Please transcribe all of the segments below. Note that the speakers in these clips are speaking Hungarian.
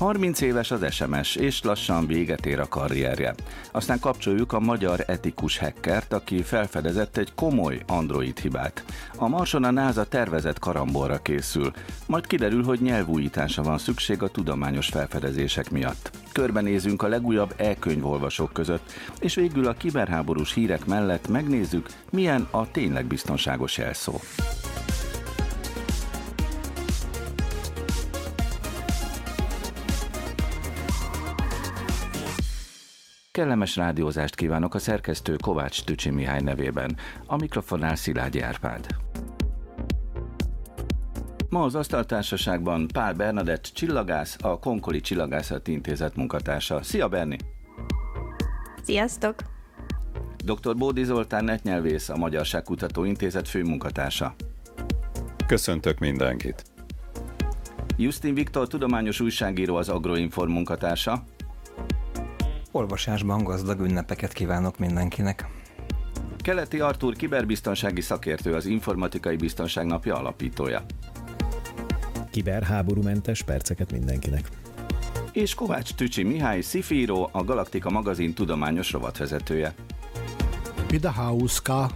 30 éves az SMS, és lassan véget ér a karrierje. Aztán kapcsoljuk a magyar etikus hackert, aki felfedezett egy komoly Android hibát. A Marson a NASA tervezett karambolra készül, majd kiderül, hogy nyelvújítása van szükség a tudományos felfedezések miatt. Körbenézünk a legújabb e-könyvolvasók között, és végül a kiberháborús hírek mellett megnézzük, milyen a tényleg biztonságos jelszó. Kellemes rádiózást kívánok a szerkesztő Kovács Tücsi Mihály nevében, a mikrofonnál Szilágyi Árpád. Ma az Asztaltársaságban Pál Bernadett csillagász, a Konkoli Csillagászati Intézet munkatársa. Szia Berni! Sziasztok! Dr. Bódi Zoltán netnyelvész, a Magyarságkutató Intézet főmunkatársa. Köszöntök mindenkit! Justin Viktor tudományos újságíró, az Agroinform munkatársa. Olvasásban gazdag ünnepeket kívánok mindenkinek. Keleti Artúr kiberbiztonsági szakértő, az Informatikai Biztonság Napja alapítója. Kiberháborúmentes perceket mindenkinek. És Kovács Tücsi Mihály, szifíró, a Galaktika magazin tudományos rovatvezetője. Pidahauska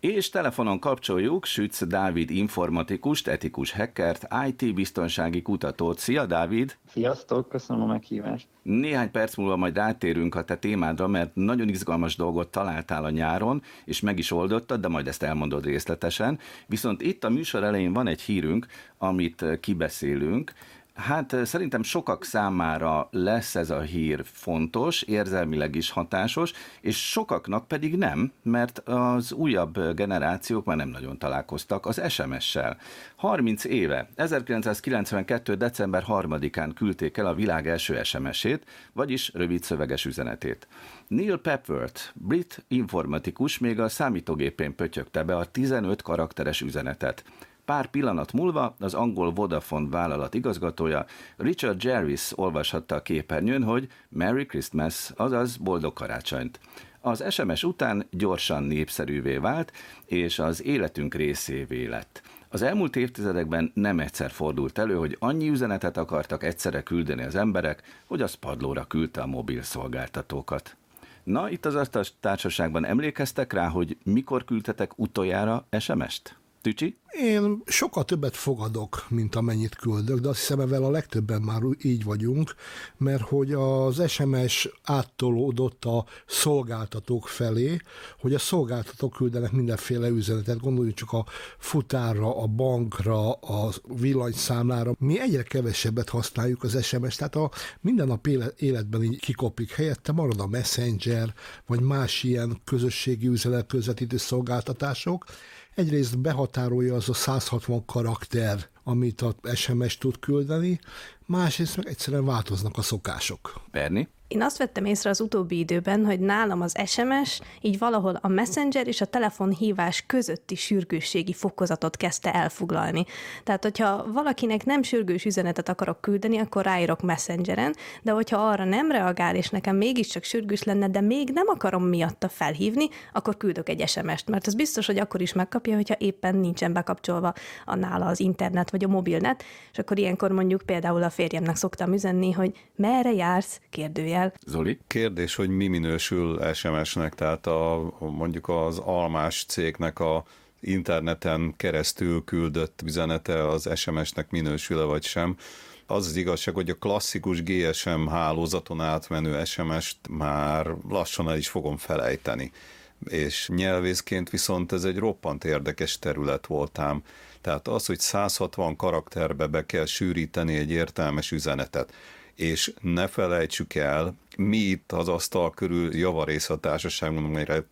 És telefonon kapcsoljuk Sütz Dávid informatikust, etikus hackert, IT biztonsági kutatót. Szia Dávid! Sziasztok, köszönöm a meghívást! Néhány perc múlva majd rátérünk a te témádra, mert nagyon izgalmas dolgot találtál a nyáron, és meg is oldottad, de majd ezt elmondod részletesen. Viszont itt a műsor elején van egy hírünk, amit kibeszélünk, Hát szerintem sokak számára lesz ez a hír fontos, érzelmileg is hatásos, és sokaknak pedig nem, mert az újabb generációk már nem nagyon találkoztak az SMS-sel. 30 éve, 1992. december 3-án küldték el a világ első SMS-ét, vagyis rövid szöveges üzenetét. Neil Pepworth, brit informatikus még a számítógépén pötyögte be a 15 karakteres üzenetet. Pár pillanat múlva az angol Vodafone vállalat igazgatója Richard Jarvis olvashatta a képernyőn, hogy Merry Christmas, azaz boldog karácsonyt. Az SMS után gyorsan népszerűvé vált, és az életünk részévé lett. Az elmúlt évtizedekben nem egyszer fordult elő, hogy annyi üzenetet akartak egyszerre küldeni az emberek, hogy az padlóra küldte a mobil szolgáltatókat. Na, itt az társaságban emlékeztek rá, hogy mikor küldtetek utoljára SMS-t? Tücsi? Én sokkal többet fogadok, mint amennyit küldök, de azt hiszem, ezzel a legtöbben már így vagyunk, mert hogy az SMS áttolódott a szolgáltatók felé, hogy a szolgáltatók küldenek mindenféle üzenetet, gondoljunk csak a futárra, a bankra, a villanyszámlára. Mi egyre kevesebbet használjuk az SMS, tehát a mindennap életben így kikopik. Helyette marad a Messenger, vagy más ilyen közösségi üzenet közvetítő szolgáltatások, egyrészt behatárolja az a 160 karakter, amit a SMS tud küldeni, másrészt meg egyszerűen változnak a szokások. Berni? Én azt vettem észre az utóbbi időben, hogy nálam az SMS így valahol a Messenger és a telefonhívás közötti sürgősségi fokozatot kezdte elfoglalni. Tehát, hogyha valakinek nem sürgős üzenetet akarok küldeni, akkor ráírok Messengeren, de hogyha arra nem reagál, és nekem mégiscsak sürgős lenne, de még nem akarom miatta felhívni, akkor küldök egy SMS-t, mert az biztos, hogy akkor is megkapja, hogyha éppen nincsen bekapcsolva a nála az internet vagy a mobilnet, és akkor ilyenkor mondjuk például a férjemnek szoktam üzenni, hogy merre jársz, kérdője el. Zoli? Kérdés, hogy mi minősül SMS-nek, tehát a, mondjuk az almás cégnek a interneten keresztül küldött üzenete az SMS-nek minősül-e vagy sem. Az az igazság, hogy a klasszikus GSM hálózaton átmenő SMS-t már lassan el is fogom felejteni. És nyelvészként viszont ez egy roppant érdekes terület voltám. Tehát az, hogy 160 karakterbe be kell sűríteni egy értelmes üzenetet és ne felejtsük el, mi itt az asztal körül javarész a társaságban, amelyre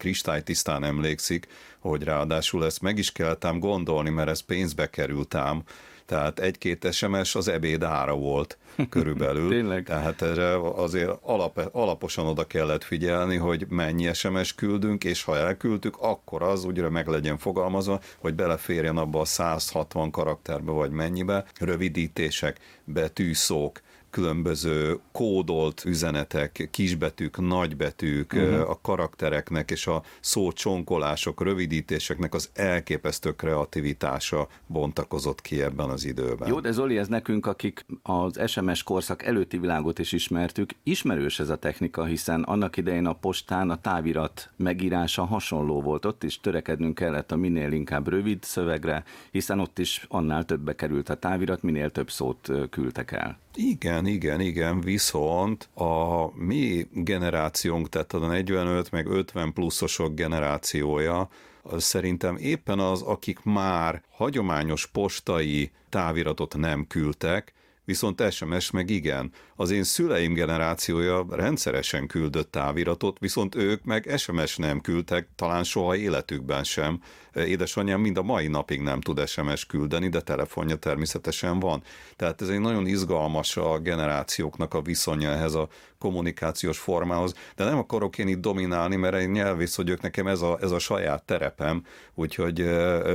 tisztán emlékszik, hogy ráadásul ezt meg is kellett gondolni, mert ez pénzbe került ám, tehát egy-két SMS az ebéd ára volt körülbelül. Tényleg? Tehát erre azért alap, alaposan oda kellett figyelni, hogy mennyi SMS küldünk, és ha elküldtük, akkor az úgyre meg legyen fogalmazva, hogy beleférjen abba a 160 karakterbe, vagy mennyibe, rövidítések, betűszók, különböző kódolt üzenetek, kisbetűk, nagybetűk, uh-huh. a karaktereknek és a szócsonkolások, rövidítéseknek az elképesztő kreativitása bontakozott ki ebben az időben. Jó, de Zoli, ez nekünk, akik az SMS korszak előtti világot is ismertük, ismerős ez a technika, hiszen annak idején a postán a távirat megírása hasonló volt. Ott is törekednünk kellett a minél inkább rövid szövegre, hiszen ott is annál többbe került a távirat, minél több szót küldtek el. Igen, igen, igen, viszont a mi generációnk, tehát a 45 meg 50 pluszosok generációja, szerintem éppen az, akik már hagyományos postai táviratot nem küldtek, viszont SMS meg igen. Az én szüleim generációja rendszeresen küldött táviratot, viszont ők meg SMS nem küldtek, talán soha életükben sem. Édesanyám mind a mai napig nem tud SMS küldeni, de telefonja természetesen van. Tehát ez egy nagyon izgalmas a generációknak a viszonya ehhez a kommunikációs formához, de nem akarok én itt dominálni, mert egy nyelvész vagyok, nekem ez a, ez a saját terepem, úgyhogy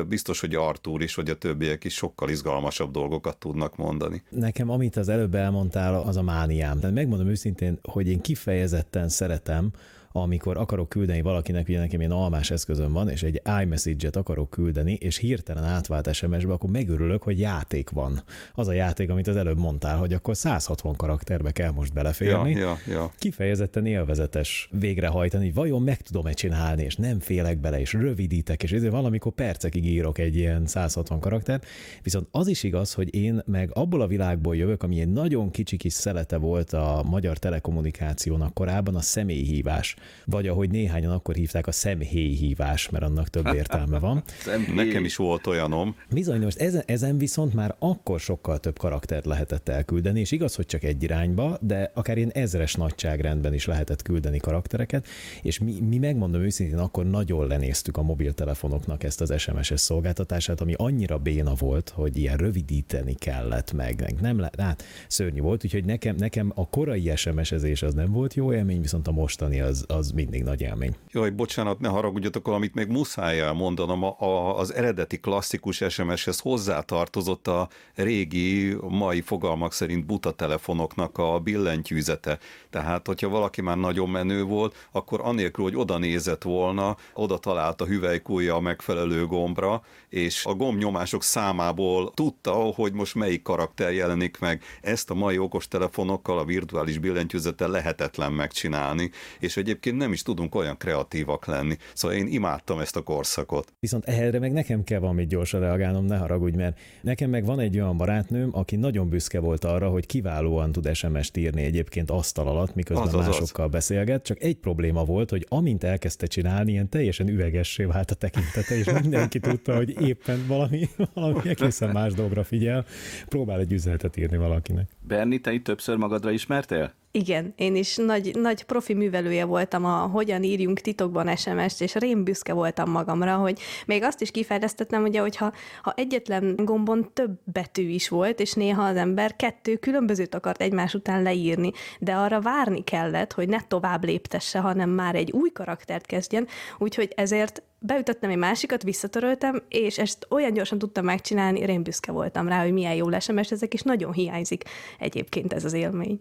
biztos, hogy Artúr is, vagy a többiek is sokkal izgalmasabb dolgokat tudnak mondani. Nekem, amit az előbb elmondtál, az a mániám. Tehát megmondom őszintén, hogy én kifejezetten szeretem, amikor akarok küldeni valakinek, ugye nekem ilyen almás eszközöm van, és egy iMessage-et akarok küldeni, és hirtelen átvált SMS-be, akkor megörülök, hogy játék van. Az a játék, amit az előbb mondtál, hogy akkor 160 karakterbe kell most beleférni. Ja, ja, ja. Kifejezetten élvezetes végrehajtani, hogy vajon meg tudom-e csinálni, és nem félek bele, és rövidítek, és ezért valamikor percekig írok egy ilyen 160 karakter. Viszont az is igaz, hogy én meg abból a világból jövök, ami egy nagyon kicsi kis szelete volt a magyar telekommunikációnak korábban, a személyhívás vagy ahogy néhányan akkor hívták a szemhéjhívás, mert annak több értelme van. Nekem is volt olyanom. Bizony, most ezen, ezen viszont már akkor sokkal több karaktert lehetett elküldeni, és igaz, hogy csak egy irányba, de akár ilyen ezres nagyságrendben is lehetett küldeni karaktereket, és mi, mi megmondom őszintén, akkor nagyon lenéztük a mobiltelefonoknak ezt az SMS-es szolgáltatását, ami annyira béna volt, hogy ilyen rövidíteni kellett meg. Nem le, hát szörnyű volt, úgyhogy nekem, nekem a korai SMS-ezés az nem volt jó élmény, viszont a mostani az, az mindig nagy élmény. Jaj, bocsánat, ne haragudjatok, amit még muszáj elmondanom, a, a, az eredeti klasszikus SMS-hez hozzátartozott a régi, mai fogalmak szerint buta telefonoknak a billentyűzete. Tehát, hogyha valaki már nagyon menő volt, akkor anélkül, hogy oda nézett volna, oda talált a hüvelykújja a megfelelő gombra, és a gombnyomások számából tudta, hogy most melyik karakter jelenik meg. Ezt a mai okos telefonokkal, a virtuális billentyűzettel lehetetlen megcsinálni, és egyébként nem is tudunk olyan kreatívak lenni. Szóval én imádtam ezt a korszakot. Viszont erre meg nekem kell valamit gyorsan reagálnom, ne haragudj, mert nekem meg van egy olyan barátnőm, aki nagyon büszke volt arra, hogy kiválóan tud SMS-t írni egyébként asztal alatt, miközben az, az, másokkal az. beszélget, csak egy probléma volt, hogy amint elkezdte csinálni, ilyen teljesen üvegessé vált a tekintete, és mindenki tudta, hogy éppen valami, valami egészen más dolgra figyel, próbál egy üzenetet írni valakinek. Berni, te itt többször magadra ismertél? Igen, én is nagy, nagy profi művelője voltam a hogyan írjunk titokban SMS-t, és rém büszke voltam magamra, hogy még azt is kifejlesztettem, ugye, hogyha ha egyetlen gombon több betű is volt, és néha az ember kettő különbözőt akart egymás után leírni, de arra várni kellett, hogy ne tovább léptesse, hanem már egy új karaktert kezdjen, úgyhogy ezért beütöttem egy másikat, visszatöröltem, és ezt olyan gyorsan tudtam megcsinálni, én büszke voltam rá, hogy milyen jó SMS ezek, és nagyon hiányzik egyébként ez az élmény.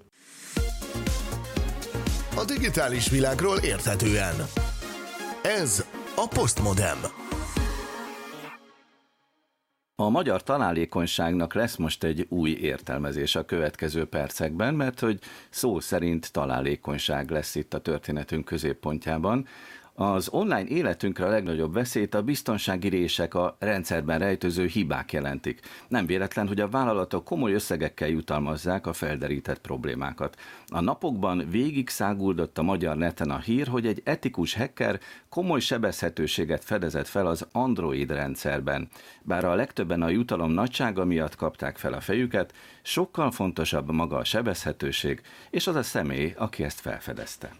A digitális világról érthetően. Ez a Postmodem. A magyar találékonyságnak lesz most egy új értelmezés a következő percekben, mert hogy szó szerint találékonyság lesz itt a történetünk középpontjában. Az online életünkre a legnagyobb veszélyt a biztonsági rések, a rendszerben rejtőző hibák jelentik. Nem véletlen, hogy a vállalatok komoly összegekkel jutalmazzák a felderített problémákat. A napokban végig száguldott a magyar neten a hír, hogy egy etikus hacker komoly sebezhetőséget fedezett fel az Android rendszerben. Bár a legtöbben a jutalom nagysága miatt kapták fel a fejüket, sokkal fontosabb maga a sebezhetőség, és az a személy, aki ezt felfedezte.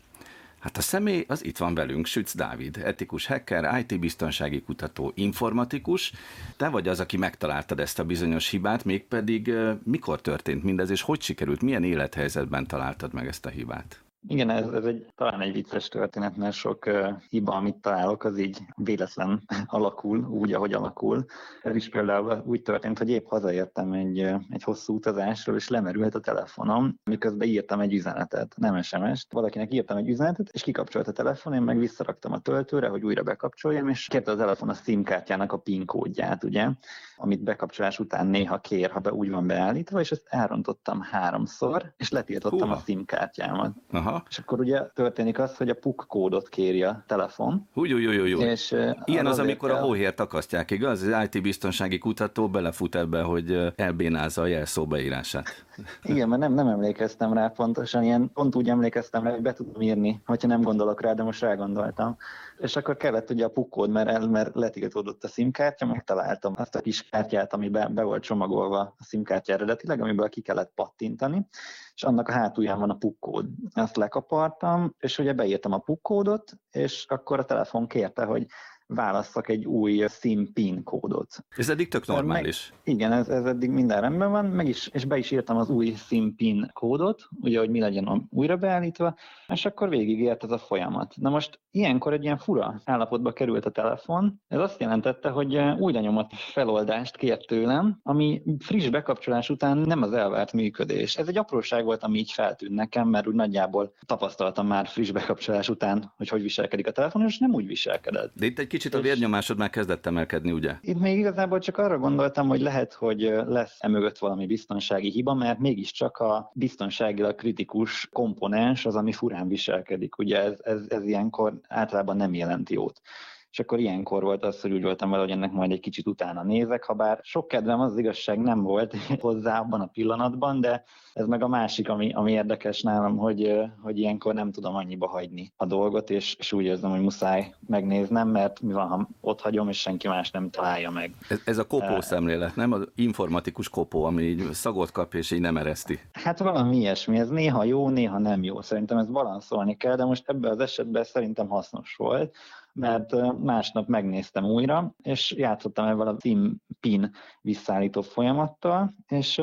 Hát a személy az itt van velünk, Sütz Dávid, etikus hacker, IT-biztonsági kutató, informatikus. Te vagy az, aki megtaláltad ezt a bizonyos hibát, mégpedig mikor történt mindez, és hogy sikerült, milyen élethelyzetben találtad meg ezt a hibát? Igen, ez, ez egy, talán egy vicces történet, mert sok uh, hiba, amit találok, az így véletlen alakul, úgy, ahogy alakul. Ez is például úgy történt, hogy épp hazaértem egy, egy hosszú utazásról, és lemerült a telefonom, miközben írtam egy üzenetet, nem SMS-t. Valakinek írtam egy üzenetet, és kikapcsolt a telefon, én meg visszaraktam a töltőre, hogy újra bekapcsoljam, és kérte a telefon a SIM kártyának a PIN kódját, ugye, amit bekapcsolás után néha kér, ha be úgy van beállítva, és ezt elrontottam háromszor, és letiltottam Húha. a SIM kártyámat. Aha. És akkor ugye történik az, hogy a PUK kódot kéri a telefon. Úgy, úgy, úgy, úgy. És, Ilyen az, amikor kell... a hóhért akasztják, igaz? Az IT biztonsági kutató belefut ebbe, hogy elbénázza a jelszó beírását. Igen, mert nem, nem emlékeztem rá pontosan, ilyen pont úgy emlékeztem rá, hogy be tudom írni, hogyha nem gondolok rá, de most rágondoltam és akkor kellett ugye a pukkód, mert, el, mert letiltódott a SIM-kártya, megtaláltam azt a kis kártyát, amiben be volt csomagolva a SIM-kártya eredetileg, amiből ki kellett pattintani, és annak a hátulján van a pukkód. Azt lekapartam, és ugye beírtam a pukkódot, és akkor a telefon kérte, hogy válasszak egy új SIM PIN kódot. Ez eddig tök normális. Meg, igen, ez, ez eddig minden rendben van, meg is, és be is írtam az új SIM PIN kódot, ugye, hogy mi legyen újra beállítva, és akkor végigért ez a folyamat. Na most ilyenkor egy ilyen fura állapotba került a telefon, ez azt jelentette, hogy új lenyomat feloldást kért tőlem, ami friss bekapcsolás után nem az elvárt működés. Ez egy apróság volt, ami így feltűnt nekem, mert úgy nagyjából tapasztaltam már friss bekapcsolás után, hogy hogy viselkedik a telefon, és nem úgy viselkedett. De itt egy kicsit a vérnyomásod már kezdett emelkedni, ugye? Itt még igazából csak arra gondoltam, hogy lehet, hogy lesz emögött valami biztonsági hiba, mert mégiscsak a biztonságilag kritikus komponens az, ami furán viselkedik. Ugye ez, ez, ez ilyenkor általában nem jelent jót és akkor ilyenkor volt az, hogy úgy voltam vele, hogy ennek majd egy kicsit utána nézek, ha bár sok kedvem az igazság nem volt hozzá abban a pillanatban, de ez meg a másik, ami, ami érdekes nálam, hogy, hogy ilyenkor nem tudom annyiba hagyni a dolgot, és, és úgy érzem, hogy muszáj megnéznem, mert mi van, ha ott hagyom, és senki más nem találja meg. Ez, ez a kopó szemlélet, nem? Az informatikus kopó, ami így szagot kap, és így nem ereszti. Hát valami ilyesmi, ez néha jó, néha nem jó. Szerintem ez balanszolni kell, de most ebben az esetben szerintem hasznos volt mert másnap megnéztem újra, és játszottam ebben a Team PIN visszaállító folyamattal, és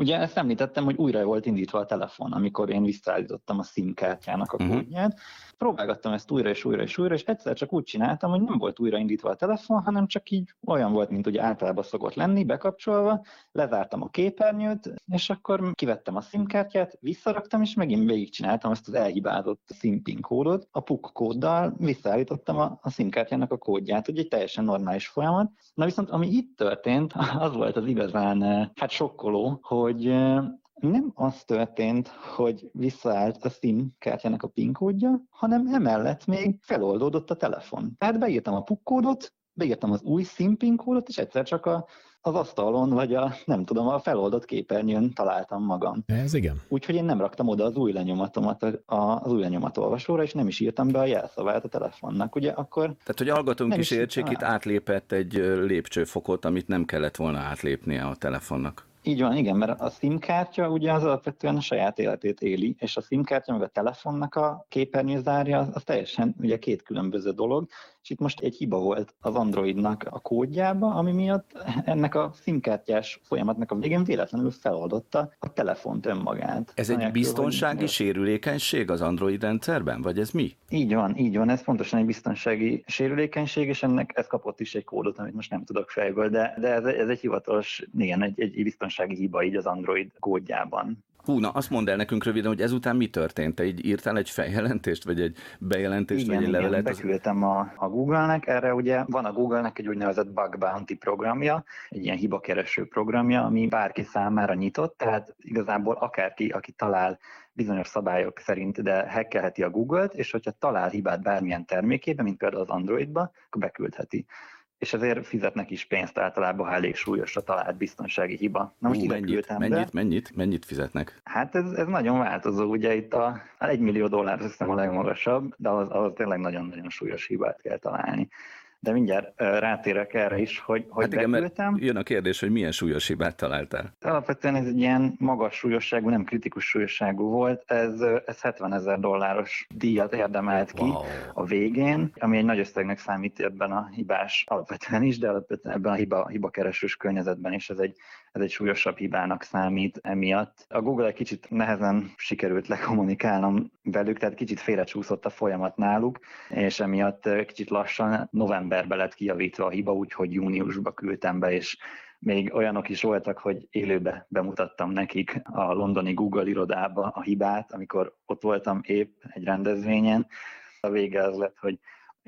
ugye ezt említettem, hogy újra volt indítva a telefon, amikor én visszaállítottam a SIM kártyának a uh-huh. kódját, próbálgattam ezt újra és újra és újra, és egyszer csak úgy csináltam, hogy nem volt újraindítva a telefon, hanem csak így olyan volt, mint ugye általában szokott lenni, bekapcsolva, lezártam a képernyőt, és akkor kivettem a SIM kártyát, visszaraktam, és megint végigcsináltam ezt az elhibázott SIM PIN kódot, a PUK kóddal visszaállítottam a, a SIM kártyának a kódját, ugye egy teljesen normális folyamat. Na viszont ami itt történt, az volt az igazán hát sokkoló, hogy nem az történt, hogy visszaállt a SIM kártyának a PIN kódja, hanem emellett még feloldódott a telefon. Tehát beírtam a PUK kódot, beírtam az új SIM PIN kódot, és egyszer csak a, az asztalon, vagy a, nem tudom, a feloldott képernyőn találtam magam. Ez igen. Úgyhogy én nem raktam oda az új lenyomatomat az új lenyomatolvasóra, és nem is írtam be a jelszavát a telefonnak. Ugye akkor... Tehát, hogy hallgatónk is értsék, itt átlépett egy lépcsőfokot, amit nem kellett volna átlépnie a telefonnak. Így van, igen, mert a SIM kártya ugye az alapvetően a saját életét éli, és a SIM kártya meg a telefonnak a képernyőzárja az, az teljesen ugye két különböző dolog, és itt most egy hiba volt az Androidnak a kódjába, ami miatt ennek a SIM-kártyás folyamatnak a végén véletlenül feloldotta a telefont önmagát. Ez egy biztonsági sérülékenység az Android rendszerben, vagy ez mi? Így van, így van, ez pontosan egy biztonsági sérülékenység, és ennek ez kapott is egy kódot, amit most nem tudok fejből, de, de ez, ez egy hivatalos, igen, egy, egy biztonsági hiba így az Android kódjában. Hú, na azt mondd el nekünk röviden, hogy ezután mi történt? Te így írtál egy feljelentést, vagy egy bejelentést, igen, vagy egy igen, levelet? beküldtem a, a Google-nek, erre ugye van a Google-nek egy úgynevezett bug bounty programja, egy ilyen hibakereső programja, ami bárki számára nyitott, tehát igazából akárki, aki talál bizonyos szabályok szerint, de hackelheti a Google-t, és hogyha talál hibát bármilyen termékében, mint például az Androidba, akkor beküldheti és ezért fizetnek is pénzt általában, ha elég súlyos a talált biztonsági hiba. Na most Hú, mennyit, mennyit, mennyit, mennyit fizetnek? Hát ez, ez nagyon változó, ugye itt a, a 1 millió dollár hiszem a legmagasabb, de az, az tényleg nagyon-nagyon súlyos hibát kell találni de mindjárt rátérek erre is, hogy, hogy hát igen, beküldtem. jön a kérdés, hogy milyen súlyos hibát találtál. Alapvetően ez egy ilyen magas súlyosságú, nem kritikus súlyosságú volt, ez, ez 70 ezer dolláros díjat érdemelt ki wow. a végén, ami egy nagy összegnek számít ebben a hibás alapvetően is, de alapvetően ebben a hiba, hiba keresős környezetben is ez egy ez egy súlyosabb hibának számít emiatt. A Google egy kicsit nehezen sikerült lekommunikálnom velük, tehát kicsit félrecsúszott a folyamat náluk, és emiatt kicsit lassan novemberbe lett kijavítva a hiba, úgyhogy júniusba küldtem be, és még olyanok is voltak, hogy élőbe bemutattam nekik a londoni Google irodába a hibát, amikor ott voltam épp egy rendezvényen. A vége az lett, hogy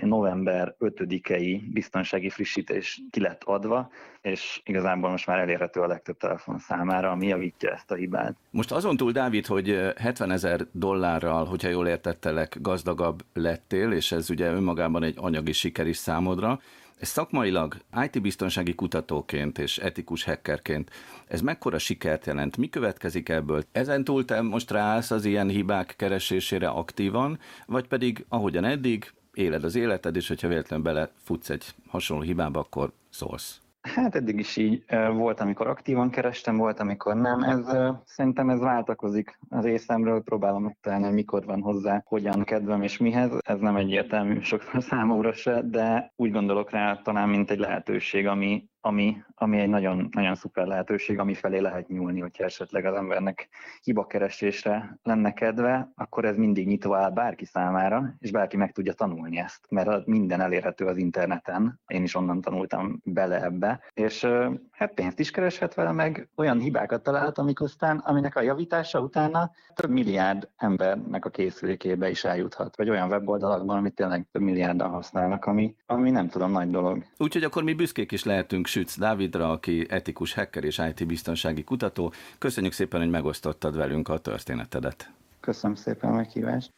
november 5-i biztonsági frissítés ki lett adva, és igazából most már elérhető a legtöbb telefon számára, ami javítja ezt a hibát. Most azon túl, Dávid, hogy 70 ezer dollárral, hogyha jól értettelek, gazdagabb lettél, és ez ugye önmagában egy anyagi siker is számodra, ez szakmailag IT-biztonsági kutatóként és etikus hackerként ez mekkora sikert jelent? Mi következik ebből? Ezen túl te most ráállsz az ilyen hibák keresésére aktívan, vagy pedig ahogyan eddig éled az életed, és hogyha véletlenül belefutsz egy hasonló hibába, akkor szólsz. Hát eddig is így volt, amikor aktívan kerestem, volt, amikor nem. Ez szerintem ez váltakozik az részemről, próbálom megtalálni, hogy mikor van hozzá, hogyan kedvem és mihez. Ez nem egyértelmű sokszor számomra se, de úgy gondolok rá talán, mint egy lehetőség, ami, ami, ami egy nagyon, nagyon szuper lehetőség, ami felé lehet nyúlni, hogyha esetleg az embernek hibakeresésre lenne kedve, akkor ez mindig nyitva áll bárki számára, és bárki meg tudja tanulni ezt, mert minden elérhető az interneten, én is onnan tanultam bele ebbe, és hát pénzt is kereshet vele, meg olyan hibákat talált, amik aztán, aminek a javítása utána több milliárd embernek a készülékébe is eljuthat, vagy olyan weboldalakban, amit tényleg több milliárdan használnak, ami, ami nem tudom, nagy dolog. Úgyhogy akkor mi büszkék is lehetünk Sütz Dávidra, aki etikus hacker és IT biztonsági kutató. Köszönjük szépen, hogy megosztottad velünk a történetedet. Köszönöm szépen a meghívást.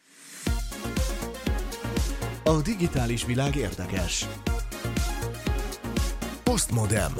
A digitális világ érdekes. Postmodem.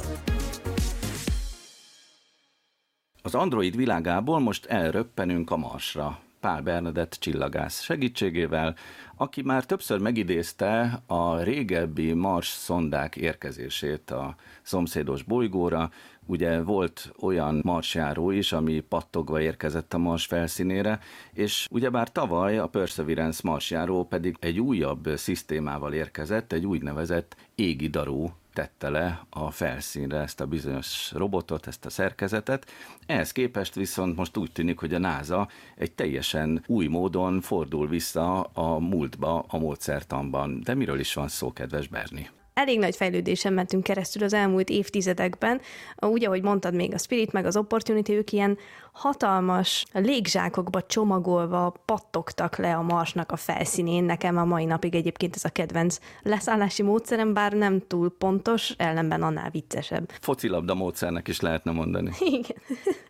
Az Android világából most elröppenünk a Marsra. Pál Bernadett csillagász segítségével, aki már többször megidézte a régebbi Mars szondák érkezését a szomszédos bolygóra. Ugye volt olyan marsjáró is, ami pattogva érkezett a Mars felszínére, és ugyebár tavaly a Perseverance marsjáró pedig egy újabb szisztémával érkezett, egy úgynevezett égi darú tette le a felszínre ezt a bizonyos robotot, ezt a szerkezetet. Ehhez képest viszont most úgy tűnik, hogy a NASA egy teljesen új módon fordul vissza a múltba a módszertanban. De miről is van szó, kedves Berni? elég nagy fejlődésen mentünk keresztül az elmúlt évtizedekben. Úgy, ahogy mondtad még, a Spirit meg az Opportunity, ők ilyen hatalmas légzsákokba csomagolva pattogtak le a Marsnak a felszínén. Nekem a mai napig egyébként ez a kedvenc leszállási módszerem, bár nem túl pontos, ellenben annál viccesebb. Focilabda módszernek is lehetne mondani. Igen.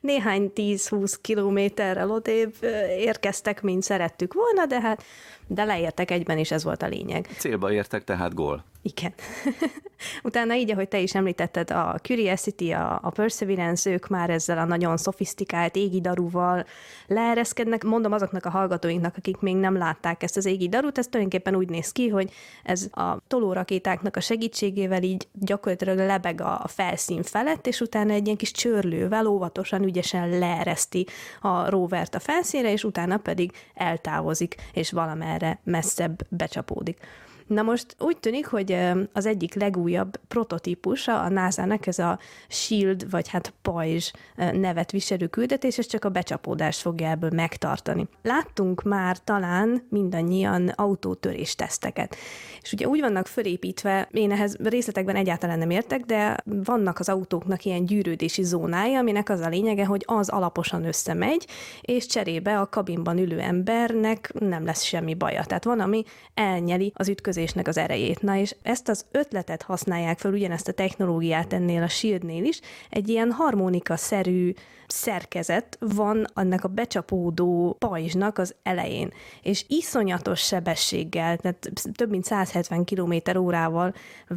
Néhány 10-20 kilométerrel odébb érkeztek, mint szerettük volna, de hát de leértek egyben, és ez volt a lényeg. Célba értek, tehát gól. Igen. Utána így, ahogy te is említetted, a Curiosity, a, a Perseverance, ők már ezzel a nagyon szofisztikált égi daruval leereszkednek. Mondom azoknak a hallgatóinknak, akik még nem látták ezt az égi darut, ez tulajdonképpen úgy néz ki, hogy ez a tolórakétáknak a segítségével így gyakorlatilag lebeg a felszín felett, és utána egy ilyen kis csörlővel óvatosan, ügyesen leereszti a rovert a felszínre, és utána pedig eltávozik, és valamerre messzebb becsapódik. Na most úgy tűnik, hogy az egyik legújabb prototípusa a NASA-nek ez a SHIELD, vagy hát pajzs nevet viselő küldetés, és csak a becsapódást fogja ebből megtartani. Láttunk már talán mindannyian autótörés teszteket. És ugye úgy vannak fölépítve, én ehhez részletekben egyáltalán nem értek, de vannak az autóknak ilyen gyűrődési zónája, aminek az a lényege, hogy az alaposan összemegy, és cserébe a kabinban ülő embernek nem lesz semmi baja. Tehát van, ami elnyeli az ütközést ütközésnek az erejét. Na és ezt az ötletet használják fel, ugyanezt a technológiát ennél a Shieldnél is, egy ilyen harmonika-szerű szerkezet van annak a becsapódó pajzsnak az elején, és iszonyatos sebességgel, tehát több mint 170 km órával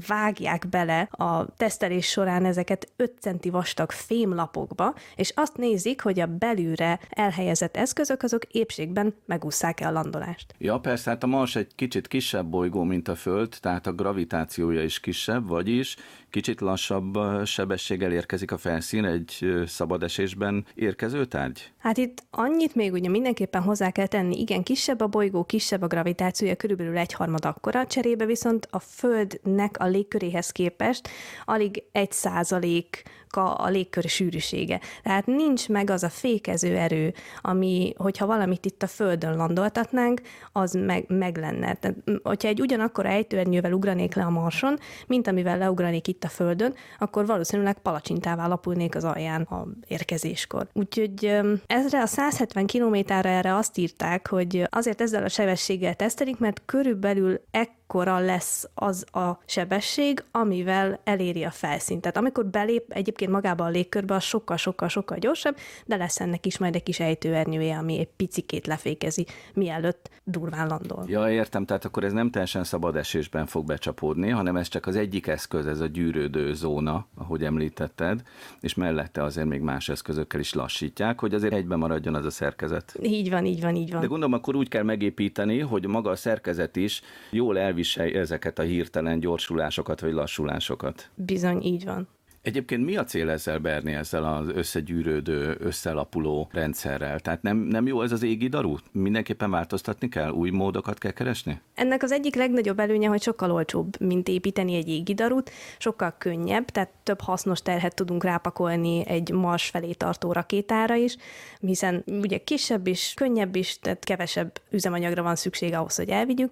vágják bele a tesztelés során ezeket 5 centi vastag fémlapokba, és azt nézik, hogy a belülre elhelyezett eszközök azok épségben megúszszák-e a landolást. Ja, persze, hát a Mars egy kicsit kisebb bolygó, mint a Föld, tehát a gravitációja is kisebb, vagyis kicsit lassabb sebességgel érkezik a felszín egy szabad esésben érkező tárgy? Hát itt annyit még ugye mindenképpen hozzá kell tenni, igen, kisebb a bolygó, kisebb a gravitációja, körülbelül egyharmad akkora, cserébe viszont a Földnek a légköréhez képest alig egy százalék a légkör sűrűsége. Tehát nincs meg az a fékező erő, ami, hogyha valamit itt a Földön landoltatnánk, az meg, meg lenne. Tehát, hogyha egy ugyanakkor ejtőernyővel ugranék le a Marson, mint amivel leugranék itt a Földön, akkor valószínűleg palacsintává lapulnék az alján a érkezéskor. Úgyhogy ezre a 170 kilométerre erre azt írták, hogy azért ezzel a sebességgel tesztelik, mert körülbelül ekkor mekkora lesz az a sebesség, amivel eléri a felszínt. Tehát amikor belép egyébként magába a légkörbe, az sokkal-sokkal-sokkal gyorsabb, de lesz ennek is majd egy kis ejtőernyője, ami egy picikét lefékezi, mielőtt durván landol. Ja, értem, tehát akkor ez nem teljesen szabad esésben fog becsapódni, hanem ez csak az egyik eszköz, ez a gyűrődő zóna, ahogy említetted, és mellette azért még más eszközökkel is lassítják, hogy azért egyben maradjon az a szerkezet. Így van, így van, így van. De gondolom akkor úgy kell megépíteni, hogy maga a szerkezet is jól elviselhető elviselj ezeket a hirtelen gyorsulásokat vagy lassulásokat. Bizony, így van. Egyébként mi a cél ezzel, Berni, ezzel az összegyűrődő, összelapuló rendszerrel? Tehát nem, nem jó ez az égi daru? Mindenképpen változtatni kell? Új módokat kell keresni? Ennek az egyik legnagyobb előnye, hogy sokkal olcsóbb, mint építeni egy égidarút, sokkal könnyebb, tehát több hasznos terhet tudunk rápakolni egy Mars felé tartó rakétára is, hiszen ugye kisebb is, könnyebb is, tehát kevesebb üzemanyagra van szükség ahhoz, hogy elvigyük,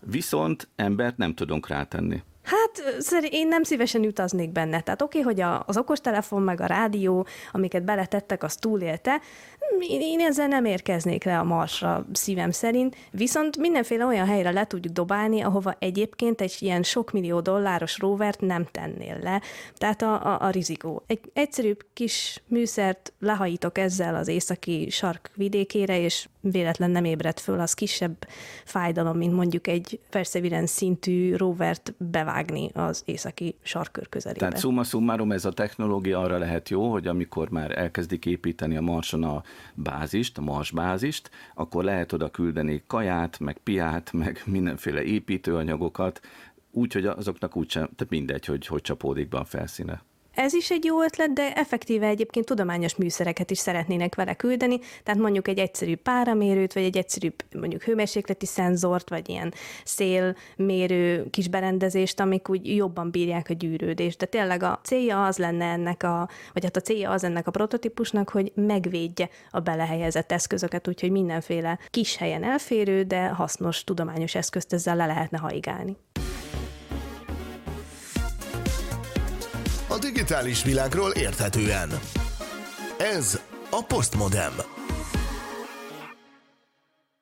Viszont embert nem tudunk rátenni. Hát én nem szívesen utaznék benne. Tehát oké, okay, hogy a, az okostelefon meg a rádió, amiket beletettek, az túlélte, én, én ezzel nem érkeznék le a Marsra szívem szerint, viszont mindenféle olyan helyre le tudjuk dobálni, ahova egyébként egy ilyen sok millió dolláros rovert nem tennél le. Tehát a, a, a rizikó. Egy egyszerűbb kis műszert lehajítok ezzel az északi sark vidékére, és véletlen nem ébred föl, az kisebb fájdalom, mint mondjuk egy Perseverance szintű rovert bevágni az északi sarkör közelébe. Tehát summa summarum ez a technológia arra lehet jó, hogy amikor már elkezdik építeni a Marson a bázist, a Mars bázist, akkor lehet oda küldeni kaját, meg piát, meg mindenféle építőanyagokat, úgy, hogy azoknak úgysem, tehát mindegy, hogy hogy csapódik be a felszíne. Ez is egy jó ötlet, de effektíve egyébként tudományos műszereket is szeretnének vele küldeni, tehát mondjuk egy egyszerű páramérőt, vagy egy egyszerű mondjuk hőmérsékleti szenzort, vagy ilyen szélmérő kis berendezést, amik úgy jobban bírják a gyűrődést. De tényleg a célja az lenne ennek a, vagy hát a célja az ennek a prototípusnak, hogy megvédje a belehelyezett eszközöket, úgyhogy mindenféle kis helyen elférő, de hasznos tudományos eszközt ezzel le lehetne haigálni. A digitális világról érthetően. Ez a Postmodem.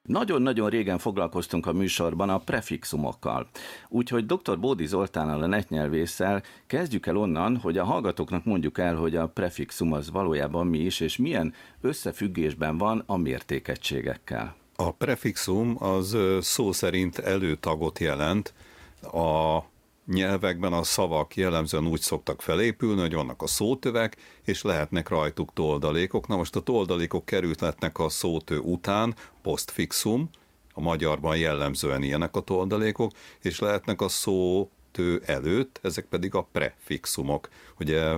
Nagyon-nagyon régen foglalkoztunk a műsorban a prefixumokkal. Úgyhogy dr. Bódi Zoltánnal, a netnyelvésszel kezdjük el onnan, hogy a hallgatóknak mondjuk el, hogy a prefixum az valójában mi is, és milyen összefüggésben van a mértékegységekkel. A prefixum az szó szerint előtagot jelent a nyelvekben a szavak jellemzően úgy szoktak felépülni, hogy vannak a szótövek, és lehetnek rajtuk toldalékok. Na most a toldalékok kerülhetnek a szótő után, postfixum, a magyarban jellemzően ilyenek a toldalékok, és lehetnek a szó tő előtt, ezek pedig a prefixumok. Ugye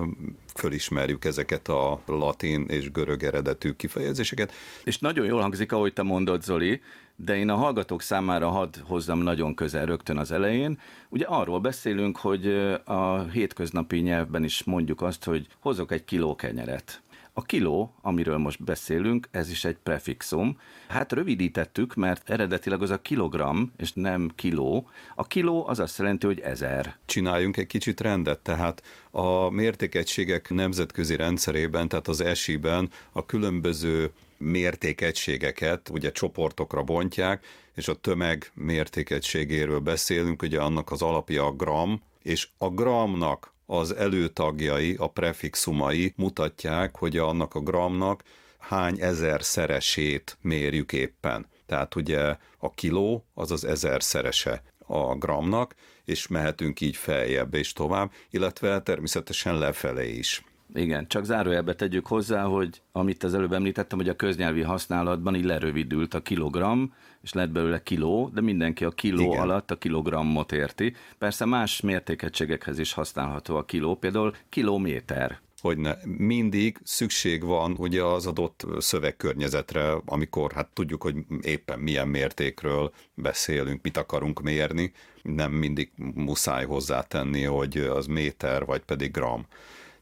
fölismerjük ezeket a latin és görög eredetű kifejezéseket. És nagyon jól hangzik, ahogy te mondod, Zoli, de én a hallgatók számára hadd hozzam nagyon közel rögtön az elején. Ugye arról beszélünk, hogy a hétköznapi nyelvben is mondjuk azt, hogy hozok egy kiló kenyeret. A kiló, amiről most beszélünk, ez is egy prefixum. Hát rövidítettük, mert eredetileg az a kilogram, és nem kiló. A kiló az azt jelenti, hogy ezer. Csináljunk egy kicsit rendet, tehát a mértékegységek nemzetközi rendszerében, tehát az esiben a különböző mértékegységeket ugye csoportokra bontják, és a tömeg mértékegységéről beszélünk, ugye annak az alapja a gram, és a gramnak az előtagjai, a prefixumai mutatják, hogy annak a gramnak hány ezer szeresét mérjük éppen. Tehát ugye a kiló az az ezer szerese a gramnak, és mehetünk így feljebb és tovább, illetve természetesen lefelé is. Igen, csak zárójelbe tegyük hozzá, hogy amit az előbb említettem, hogy a köznyelvi használatban így lerövidült a kilogram, és lett belőle kiló, de mindenki a kiló Igen. alatt a kilogrammot érti. Persze más mértékegységekhez is használható a kiló, például kilométer hogy ne. mindig szükség van ugye az adott szövegkörnyezetre, amikor hát tudjuk, hogy éppen milyen mértékről beszélünk, mit akarunk mérni, nem mindig muszáj hozzátenni, hogy az méter vagy pedig gram.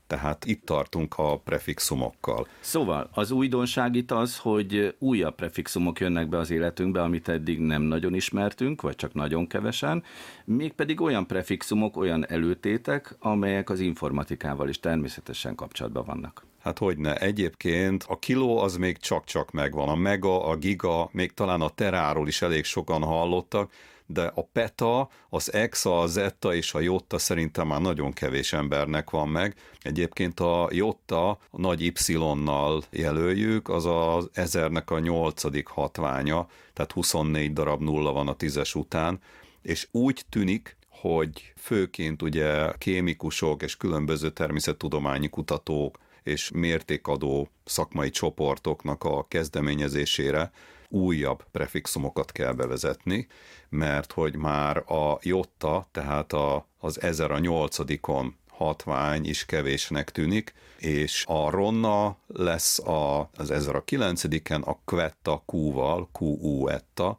Tehát itt tartunk a prefixumokkal. Szóval az újdonság itt az, hogy újabb prefixumok jönnek be az életünkbe, amit eddig nem nagyon ismertünk, vagy csak nagyon kevesen, mégpedig olyan prefixumok, olyan előtétek, amelyek az informatikával is természetesen kapcsolatban vannak. Hát hogy ne. Egyébként a kiló az még csak-csak megvan. A mega, a giga, még talán a teráról is elég sokan hallottak, de a peta, az exa, a zetta és a jotta szerintem már nagyon kevés embernek van meg. Egyébként a jotta a nagy Y-nal jelöljük, az az ezernek a nyolcadik hatványa, tehát 24 darab nulla van a tízes után, és úgy tűnik, hogy főként ugye kémikusok és különböző természettudományi kutatók és mértékadó szakmai csoportoknak a kezdeményezésére újabb prefixumokat kell bevezetni, mert hogy már a jotta, tehát a, az ezer a nyolcadikon hatvány is kevésnek tűnik, és a ronna lesz a, az ezer a kilencediken, a kvetta Q-val, QU etta,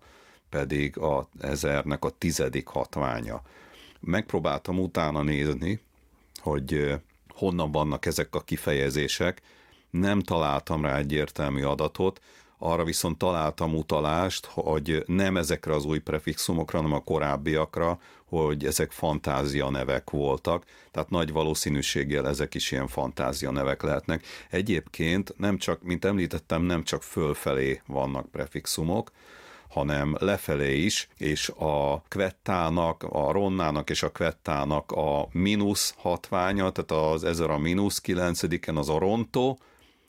pedig a ezernek a tizedik hatványa. Megpróbáltam utána nézni, hogy honnan vannak ezek a kifejezések, nem találtam rá egyértelmű adatot, arra viszont találtam utalást, hogy nem ezekre az új prefixumokra, hanem a korábbiakra, hogy ezek fantázia nevek voltak, tehát nagy valószínűséggel ezek is ilyen fantázia nevek lehetnek. Egyébként nem csak, mint említettem, nem csak fölfelé vannak prefixumok, hanem lefelé is, és a kvettának, a ronnának és a kvettának a mínusz hatványa, tehát az ezer a mínusz kilencediken az a rontó,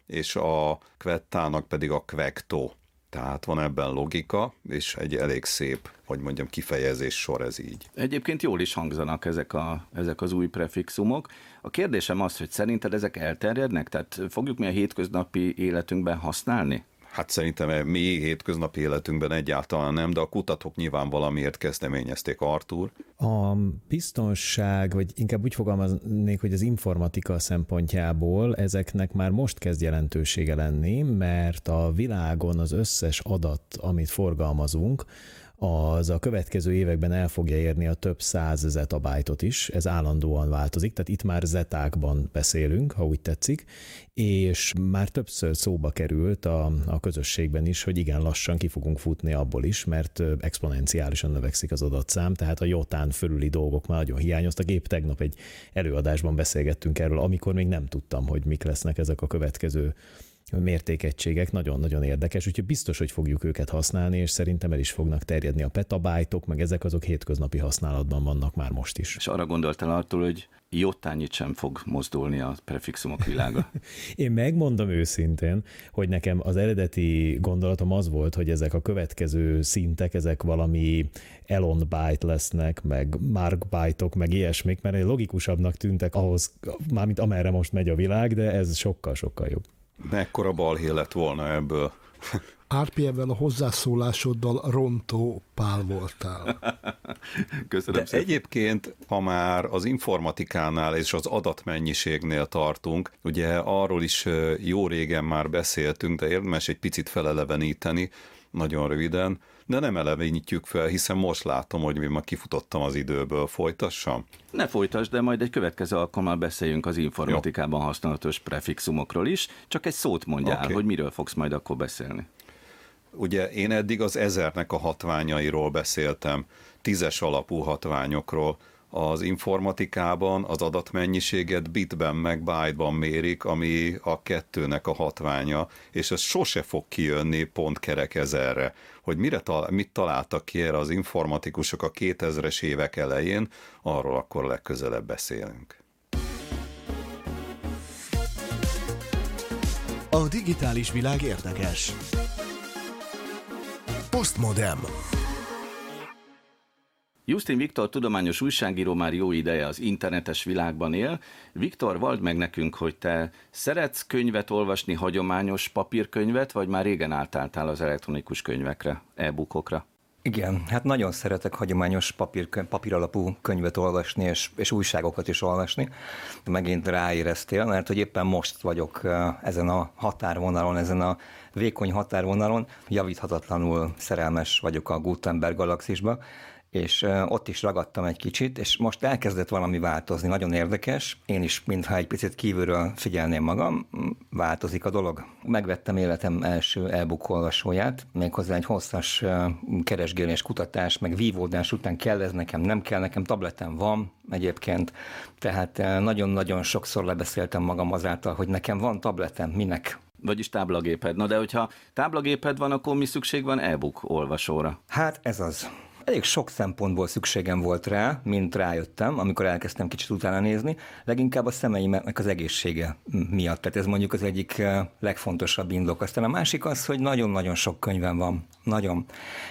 és a kvettának pedig a kvektó. Tehát van ebben logika, és egy elég szép, hogy mondjam, kifejezés sor ez így. Egyébként jól is hangzanak ezek, a, ezek az új prefixumok. A kérdésem az, hogy szerinted ezek elterjednek? Tehát fogjuk mi a hétköznapi életünkben használni? Hát szerintem mi hétköznapi életünkben egyáltalán nem, de a kutatók nyilván valamiért kezdeményezték Artur. A biztonság, vagy inkább úgy fogalmaznék, hogy az informatika szempontjából ezeknek már most kezd jelentősége lenni, mert a világon az összes adat, amit forgalmazunk, az a következő években el fogja érni a több száz zetabájtot is, ez állandóan változik, tehát itt már zetákban beszélünk, ha úgy tetszik, és már többször szóba került a, a közösségben is, hogy igen, lassan ki fogunk futni abból is, mert exponenciálisan növekszik az adatszám, tehát a jotán fölüli dolgok már nagyon hiányoztak. Épp tegnap egy előadásban beszélgettünk erről, amikor még nem tudtam, hogy mik lesznek ezek a következő mértékegységek nagyon-nagyon érdekes, úgyhogy biztos, hogy fogjuk őket használni, és szerintem el is fognak terjedni a petabájtok, meg ezek azok hétköznapi használatban vannak már most is. És arra gondoltál attól, hogy jottányit sem fog mozdulni a prefixumok világa. Én megmondom őszintén, hogy nekem az eredeti gondolatom az volt, hogy ezek a következő szintek, ezek valami Elon byte lesznek, meg Mark byte meg ilyesmik, mert logikusabbnak tűntek ahhoz, mármint amerre most megy a világ, de ez sokkal-sokkal jobb mekkora balhé lett volna ebből. Árpievel a hozzászólásoddal rontó pál voltál. Köszönöm De szépen. egyébként, ha már az informatikánál és az adatmennyiségnél tartunk, ugye arról is jó régen már beszéltünk, de érdemes egy picit feleleveníteni, nagyon röviden, de nem elevenítjük fel, hiszen most látom, hogy mi ma kifutottam az időből. Folytassam? Ne folytass, de majd egy következő alkalommal beszéljünk az informatikában Jó. használatos prefixumokról is. Csak egy szót mondjál, okay. hogy miről fogsz majd akkor beszélni. Ugye én eddig az ezernek a hatványairól beszéltem, tízes alapú hatványokról az informatikában az adatmennyiséget bitben meg byte-ban mérik, ami a kettőnek a hatványa, és ez sose fog kijönni pont kerek ezerre. Hogy mire tal- mit találtak ki erre az informatikusok a 2000-es évek elején, arról akkor legközelebb beszélünk. A digitális világ érdekes. Postmodem. Justin Viktor tudományos újságíró már jó ideje az internetes világban él. Viktor, vald meg nekünk, hogy te szeretsz könyvet olvasni, hagyományos papírkönyvet, vagy már régen átálltál az elektronikus könyvekre, e-bookokra? Igen, hát nagyon szeretek hagyományos papír, papír alapú könyvet olvasni, és, és újságokat is olvasni. Megint ráéreztél, mert hogy éppen most vagyok ezen a határvonalon, ezen a vékony határvonalon javíthatatlanul szerelmes vagyok a Gutenberg galaxisba, és ott is ragadtam egy kicsit, és most elkezdett valami változni, nagyon érdekes. Én is, mintha egy picit kívülről figyelném magam, változik a dolog. Megvettem életem első e-book olvasóját, méghozzá egy hosszas keresgélés, kutatás, meg vívódás után kell ez nekem, nem kell nekem, tabletem van egyébként, tehát nagyon-nagyon sokszor lebeszéltem magam azáltal, hogy nekem van tabletem, minek, vagyis táblagéped. Na de hogyha táblagéped van, akkor mi szükség van e-book olvasóra? Hát ez az elég sok szempontból szükségem volt rá, mint rájöttem, amikor elkezdtem kicsit utána nézni, leginkább a szemeimnek az egészsége miatt. Tehát ez mondjuk az egyik eh, legfontosabb indok. Aztán a másik az, hogy nagyon-nagyon sok könyvem van. Nagyon.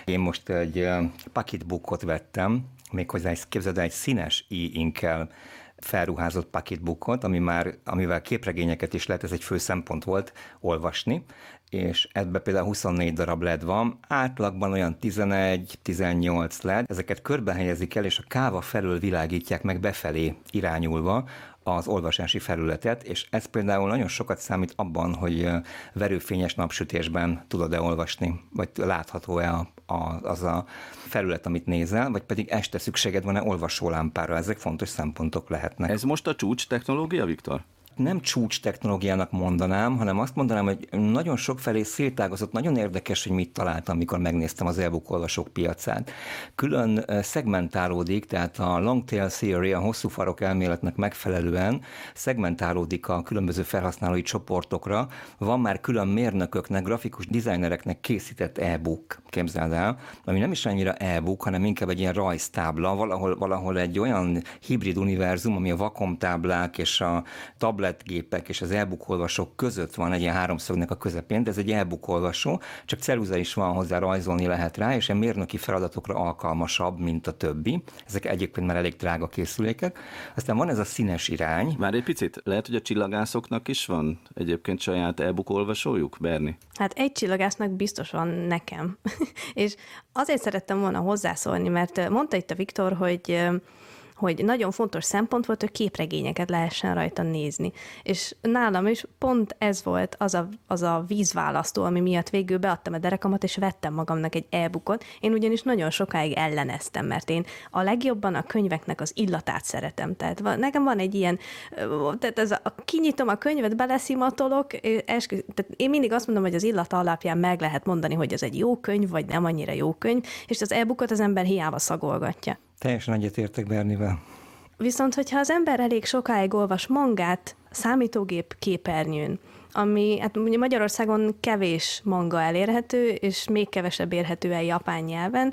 Én most egy eh, pocketbookot vettem, méghozzá egy, képzeld egy színes e-inkkel felruházott pocketbookot, ami már, amivel képregényeket is lehet, ez egy fő szempont volt olvasni, és ebbe például 24 darab LED van, átlagban olyan 11-18 LED, ezeket körbe helyezik el, és a káva felől világítják meg befelé irányulva, az olvasási felületet, és ez például nagyon sokat számít abban, hogy verőfényes napsütésben tudod-e olvasni, vagy látható-e a, a, az a felület, amit nézel, vagy pedig este szükséged van-e olvasólámpára. Ezek fontos szempontok lehetnek. Ez most a csúcs technológia, Viktor? Nem csúcs technológiának mondanám, hanem azt mondanám, hogy nagyon sok felé szétágozott, nagyon érdekes, hogy mit találtam, amikor megnéztem az e-book olvasók piacát. Külön szegmentálódik, tehát a long tail theory, a hosszú farok elméletnek megfelelően szegmentálódik a különböző felhasználói csoportokra. Van már külön mérnököknek, grafikus dizájnereknek készített e-book, képzeld el, ami nem is annyira e-book, hanem inkább egy ilyen rajztábla, valahol, valahol egy olyan hibrid univerzum, ami a vakom táblák és a tablet tabletgépek és az e-book olvasók között van egy ilyen háromszögnek a közepén, de ez egy e-book olvasó, csak ceruza is van hozzá, rajzolni lehet rá, és a mérnöki feladatokra alkalmasabb, mint a többi. Ezek egyébként már elég drága készülékek. Aztán van ez a színes irány. Már egy picit, lehet, hogy a csillagászoknak is van egyébként saját e-book olvasójuk, Berni? Hát egy csillagásznak biztos van nekem. és azért szerettem volna hozzászólni, mert mondta itt a Viktor, hogy hogy nagyon fontos szempont volt, hogy képregényeket lehessen rajta nézni. És nálam is pont ez volt az a, az a vízválasztó, ami miatt végül beadtam a derekamat, és vettem magamnak egy e-bookot. Én ugyanis nagyon sokáig elleneztem, mert én a legjobban a könyveknek az illatát szeretem. Tehát van, nekem van egy ilyen, tehát ez a, kinyitom a könyvet, beleszimatolok, és, tehát én mindig azt mondom, hogy az illata alapján meg lehet mondani, hogy ez egy jó könyv, vagy nem annyira jó könyv, és az e-bookot az ember hiába szagolgatja. Teljesen egyetértek Bernivel. Viszont, hogyha az ember elég sokáig olvas mangát számítógép képernyőn, ami hát ugye Magyarországon kevés manga elérhető, és még kevesebb érhető el japán nyelven,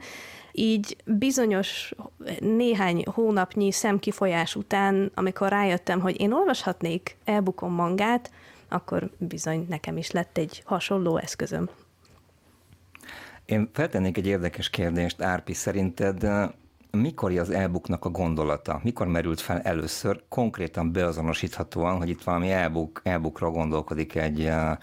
így bizonyos néhány hónapnyi szemkifolyás után, amikor rájöttem, hogy én olvashatnék elbukom mangát, akkor bizony nekem is lett egy hasonló eszközöm. Én feltennék egy érdekes kérdést, Árpi, szerinted mikor az elbuknak a gondolata? Mikor merült fel először konkrétan beazonosíthatóan, hogy itt valami elbuk, elbukra gondolkodik egy uh,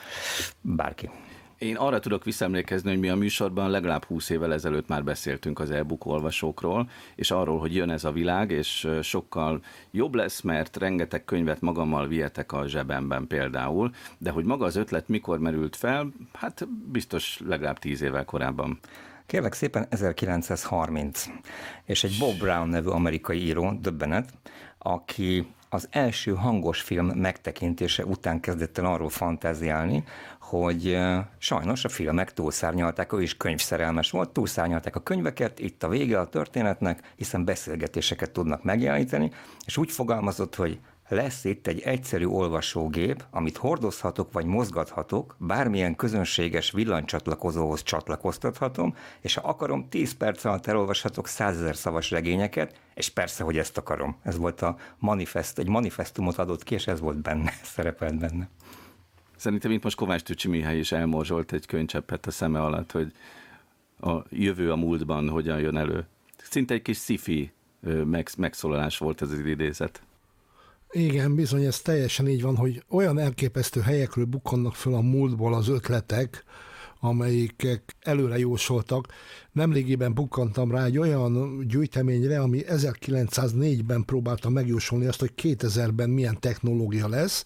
bárki? Én arra tudok visszaemlékezni, hogy mi a műsorban legalább 20 évvel ezelőtt már beszéltünk az e-book olvasókról, és arról, hogy jön ez a világ, és sokkal jobb lesz, mert rengeteg könyvet magammal vihetek a zsebemben például, de hogy maga az ötlet mikor merült fel, hát biztos legalább 10 évvel korábban. Kérlek szépen 1930, és egy Bob Brown nevű amerikai író, döbbenet, aki az első hangos film megtekintése után kezdett el arról fantáziálni, hogy sajnos a filmek túlszárnyalták, ő is könyvszerelmes volt, túlszárnyalták a könyveket, itt a vége a történetnek, hiszen beszélgetéseket tudnak megjeleníteni, és úgy fogalmazott, hogy lesz itt egy egyszerű olvasógép, amit hordozhatok vagy mozgathatok, bármilyen közönséges villanycsatlakozóhoz csatlakoztathatom, és ha akarom, 10 perc alatt elolvashatok 100 ezer szavas regényeket, és persze, hogy ezt akarom. Ez volt a manifest, egy manifestumot adott ki, és ez volt benne, szerepelt benne. Szerintem itt most Kovács Tücsi Mihály is elmorzsolt egy könycseppet a szeme alatt, hogy a jövő a múltban hogyan jön elő. Szinte egy kis sci megszólalás volt ez az idézet. Igen, bizony, ez teljesen így van, hogy olyan elképesztő helyekről bukkannak föl a múltból az ötletek, amelyikek előre jósoltak. Nemrégiben bukkantam rá egy olyan gyűjteményre, ami 1904-ben próbálta megjósolni azt, hogy 2000-ben milyen technológia lesz,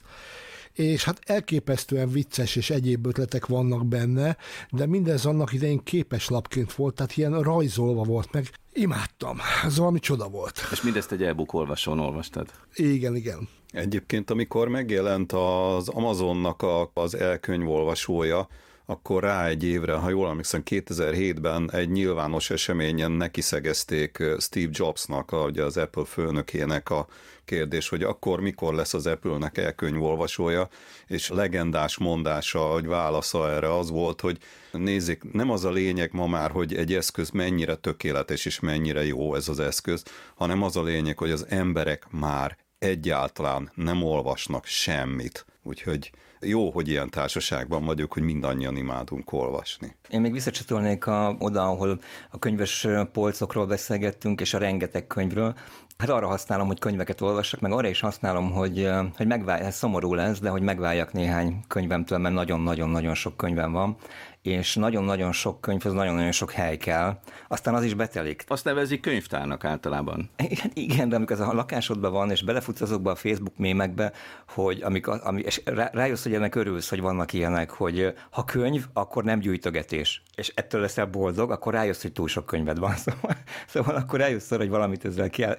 és hát elképesztően vicces és egyéb ötletek vannak benne, de mindez annak idején képes lapként volt, tehát ilyen rajzolva volt meg. Imádtam, ez valami csoda volt. És mindezt egy e-book olvasón olvastad? Igen, igen. Egyébként, amikor megjelent az Amazonnak a, az elkönyvolvasója, akkor rá egy évre, ha jól emlékszem, 2007-ben egy nyilvános eseményen nekiszegezték Steve Jobsnak, ugye az Apple főnökének a kérdés, hogy akkor mikor lesz az Apple-nek elkönyvolvasója, és legendás mondása, hogy válasza erre az volt, hogy nézzék, nem az a lényeg ma már, hogy egy eszköz mennyire tökéletes és mennyire jó ez az eszköz, hanem az a lényeg, hogy az emberek már egyáltalán nem olvasnak semmit. Úgyhogy jó, hogy ilyen társaságban vagyok, hogy mindannyian imádunk olvasni. Én még visszacsatolnék a, oda, ahol a könyves polcokról beszélgettünk, és a rengeteg könyvről. Hát arra használom, hogy könyveket olvassak, meg arra is használom, hogy, hogy megválj, ez szomorú lesz, de hogy megváljak néhány könyvemtől, mert nagyon-nagyon-nagyon sok könyvem van, és nagyon-nagyon sok könyvhoz nagyon-nagyon sok hely kell, aztán az is betelik. Azt nevezik könyvtárnak általában. Igen, igen de amikor ez a lakásodban van, és belefutsz azokba a Facebook mémekbe, hogy amik, ami, és rájössz, hogy ennek örülsz, hogy vannak ilyenek, hogy ha könyv, akkor nem gyűjtögetés, és ettől leszel boldog, akkor rájössz, hogy túl sok könyved van. Szóval, szóval akkor rájössz hogy valamit ezzel kell,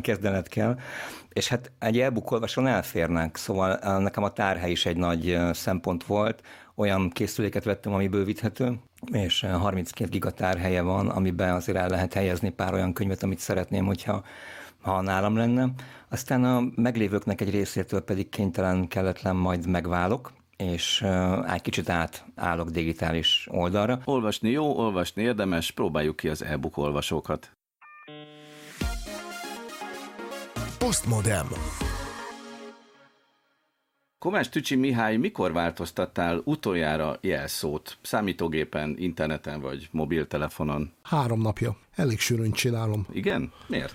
kezdened kell. És hát egy e-book olvasón elférnek, szóval nekem a tárhely is egy nagy szempont volt, olyan készüléket vettem, ami bővíthető, és 32 gigatár helye van, amiben azért el lehet helyezni pár olyan könyvet, amit szeretném, hogyha ha nálam lenne. Aztán a meglévőknek egy részétől pedig kénytelen, kelletlen majd megválok, és egy kicsit átállok digitális oldalra. Olvasni jó, olvasni érdemes, próbáljuk ki az e-book olvasókat. Postmodem. Kovács Tücsi Mihály, mikor változtattál utoljára jelszót? Számítógépen, interneten vagy mobiltelefonon? Három napja. Elég sűrűn csinálom. Igen? Miért?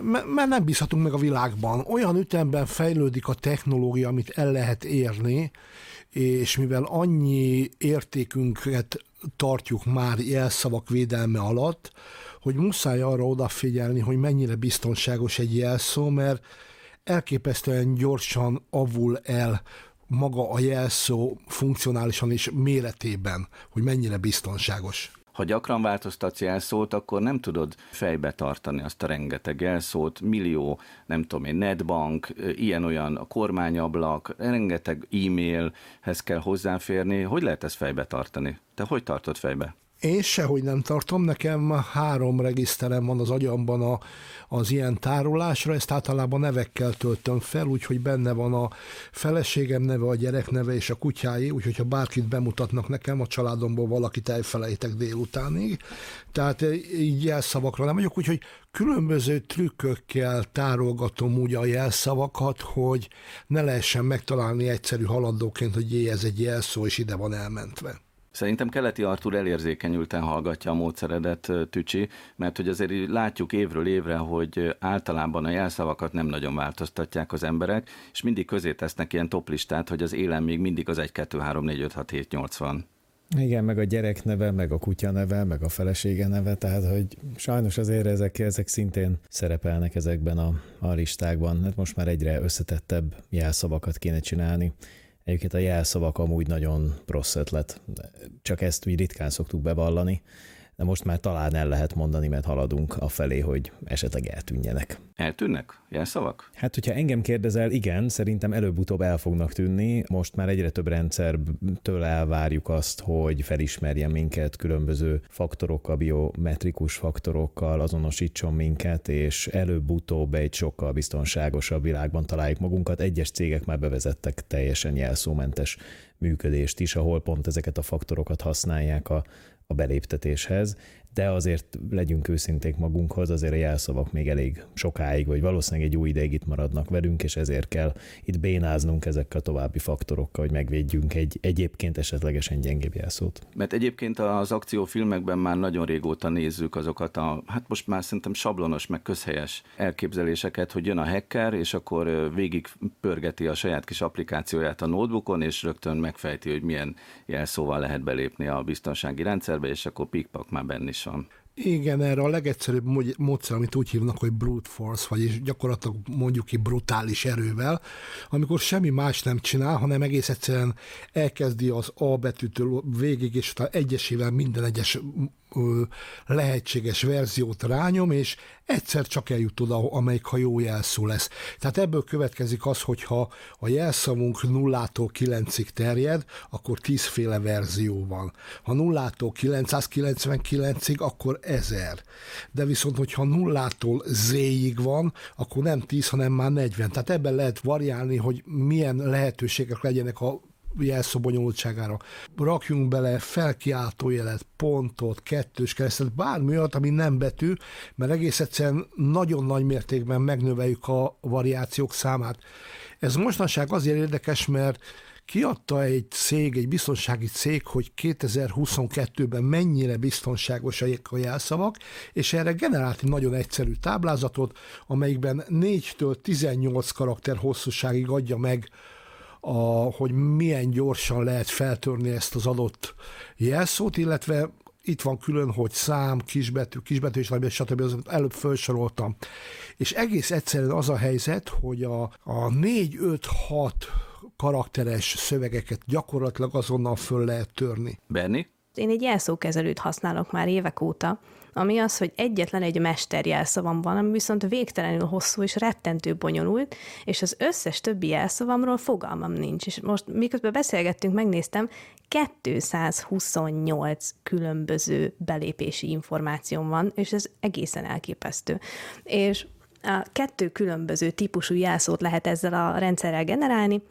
M- mert nem bízhatunk meg a világban. Olyan ütemben fejlődik a technológia, amit el lehet érni, és mivel annyi értékünket tartjuk már jelszavak védelme alatt, hogy muszáj arra odafigyelni, hogy mennyire biztonságos egy jelszó, mert elképesztően gyorsan avul el maga a jelszó funkcionálisan és méretében, hogy mennyire biztonságos. Ha gyakran változtatsz jelszót, akkor nem tudod fejbe tartani azt a rengeteg jelszót, millió, nem tudom én, netbank, ilyen-olyan kormányablak, rengeteg e-mailhez kell hozzáférni. Hogy lehet ezt fejbe tartani? Te hogy tartod fejbe? Én sehogy nem tartom, nekem három regiszterem van az agyamban a, az ilyen tárolásra, ezt általában nevekkel töltöm fel, úgyhogy benne van a feleségem neve, a gyerek neve és a kutyáé, úgyhogy ha bárkit bemutatnak nekem, a családomból valakit elfelejtek délutánig. Tehát így jelszavakra nem vagyok, úgyhogy különböző trükkökkel tárolgatom úgy a jelszavakat, hogy ne lehessen megtalálni egyszerű haladóként, hogy jé, ez egy jelszó, és ide van elmentve. Szerintem Keleti Artur elérzékenyülten hallgatja a módszeredet, Tücsi, mert hogy azért látjuk évről évre, hogy általában a jelszavakat nem nagyon változtatják az emberek, és mindig közé tesznek ilyen toplistát, hogy az élen még mindig az 1, 2, 3, 4, 5, 6, 7, 8 van. Igen, meg a gyerek neve, meg a kutya neve, meg a felesége neve, tehát hogy sajnos azért ezek, ezek szintén szerepelnek ezekben a, a listákban. Hát most már egyre összetettebb jelszavakat kéne csinálni. Egyébként a jelszavak amúgy nagyon rossz ötlet, csak ezt úgy ritkán szoktuk bevallani, de most már talán el lehet mondani, mert haladunk a felé, hogy esetleg eltűnjenek. Eltűnnek jelszavak? Hát, hogyha engem kérdezel, igen, szerintem előbb-utóbb el fognak tűnni. Most már egyre több rendszertől elvárjuk azt, hogy felismerjen minket különböző faktorokkal, biometrikus faktorokkal, azonosítson minket, és előbb-utóbb egy sokkal biztonságosabb világban találjuk magunkat. Egyes cégek már bevezettek teljesen jelszómentes működést is, ahol pont ezeket a faktorokat használják a a beléptetéshez, de azért legyünk őszinték magunkhoz, azért a jelszavak még elég sokáig, vagy valószínűleg egy jó ideig itt maradnak velünk, és ezért kell itt bénáznunk ezekkel a további faktorokkal, hogy megvédjünk egy egyébként esetlegesen gyengébb jelszót. Mert egyébként az akciófilmekben már nagyon régóta nézzük azokat a, hát most már szerintem sablonos, meg közhelyes elképzeléseket, hogy jön a hacker, és akkor végig pörgeti a saját kis applikációját a notebookon, és rögtön megfejti, hogy milyen jelszóval lehet belépni a biztonsági rendszerbe, és akkor pikpak már benne is van. Igen, erre a legegyszerűbb módszer, amit úgy hívnak, hogy brute force, vagyis gyakorlatilag mondjuk ki brutális erővel, amikor semmi más nem csinál, hanem egész egyszerűen elkezdi az A betűtől végig, és utána egyesével minden egyes lehetséges verziót rányom, és egyszer csak eljut oda, amelyik ha jó jelszó lesz. Tehát ebből következik az, hogyha a jelszavunk nullától 9-ig terjed, akkor 10 féle verzió van. Ha nullától 999-ig, akkor 1000. De viszont, hogyha nullától Z-ig van, akkor nem 10, hanem már 40. Tehát ebben lehet variálni, hogy milyen lehetőségek legyenek a jelszó bonyolultságára. Rakjunk bele felkiáltójelet, pontot, kettős keresztet, bármi olyat, ami nem betű, mert egész egyszerűen nagyon nagy mértékben megnöveljük a variációk számát. Ez mostanság azért érdekes, mert kiadta egy cég, egy biztonsági cég, hogy 2022-ben mennyire biztonságosak a jelszavak, és erre generált egy nagyon egyszerű táblázatot, amelyikben 4-től 18 karakter hosszúságig adja meg a, hogy milyen gyorsan lehet feltörni ezt az adott jelszót, illetve itt van külön, hogy szám, kisbetű, kisbetű és nagybetű, stb. Az előbb felsoroltam. És egész egyszerűen az a helyzet, hogy a, a 4-5-6 karakteres szövegeket gyakorlatilag azonnal föl lehet törni. Berni? Én egy jelszókezelőt használok már évek óta, ami az, hogy egyetlen egy mesterjelszavam van, ami viszont végtelenül hosszú és rettentő bonyolult, és az összes többi jelszavamról fogalmam nincs. És most miközben beszélgettünk, megnéztem, 228 különböző belépési információm van, és ez egészen elképesztő. És a kettő különböző típusú jelszót lehet ezzel a rendszerrel generálni,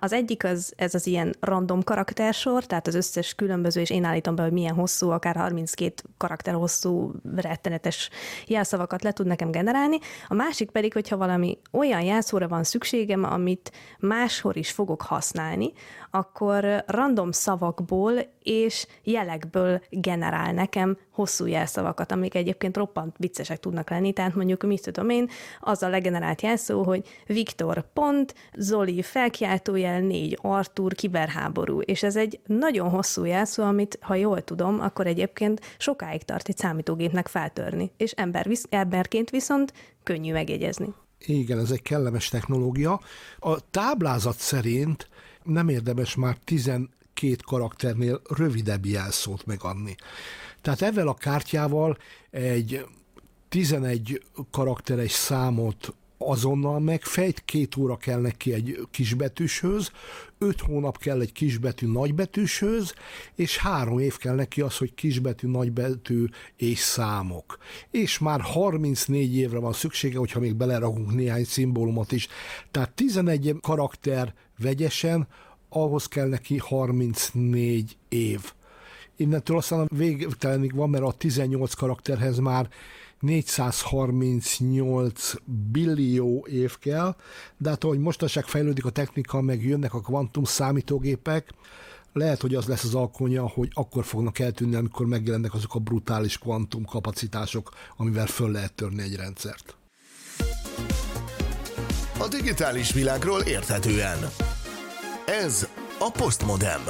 az egyik az, ez az ilyen random karaktersor, tehát az összes különböző, és én állítom be, hogy milyen hosszú, akár 32 karakter hosszú, rettenetes jelszavakat le tud nekem generálni. A másik pedig, hogyha valami olyan jelszóra van szükségem, amit máshol is fogok használni, akkor random szavakból és jelekből generál nekem hosszú jelszavakat, amik egyébként roppant viccesek tudnak lenni, tehát mondjuk, mit tudom én, az a legenerált jelszó, hogy Viktor pont, Zoli felkiáltójel, négy Artur, kiberháború, és ez egy nagyon hosszú jelszó, amit, ha jól tudom, akkor egyébként sokáig tart egy számítógépnek feltörni, és ember, emberként viszont könnyű megjegyezni. Igen, ez egy kellemes technológia. A táblázat szerint nem érdemes már 12 karakternél rövidebb jelszót megadni. Tehát ezzel a kártyával egy 11 karakteres számot azonnal megfejt, két óra kell neki egy kisbetűshöz, öt hónap kell egy kisbetű nagybetűshöz, és három év kell neki az, hogy kisbetű, nagybetű és számok. És már 34 évre van szüksége, hogyha még belerakunk néhány szimbólumot is. Tehát 11 karakter vegyesen, ahhoz kell neki 34 év. Innentől aztán a végtelenig van, mert a 18 karakterhez már 438 billió év kell, de hát ahogy mostanság fejlődik a technika, meg jönnek a kvantum számítógépek, lehet, hogy az lesz az alkonya, hogy akkor fognak eltűnni, amikor megjelennek azok a brutális kvantum kapacitások, amivel föl lehet törni egy rendszert. A digitális világról érthetően. Ez a Postmodem.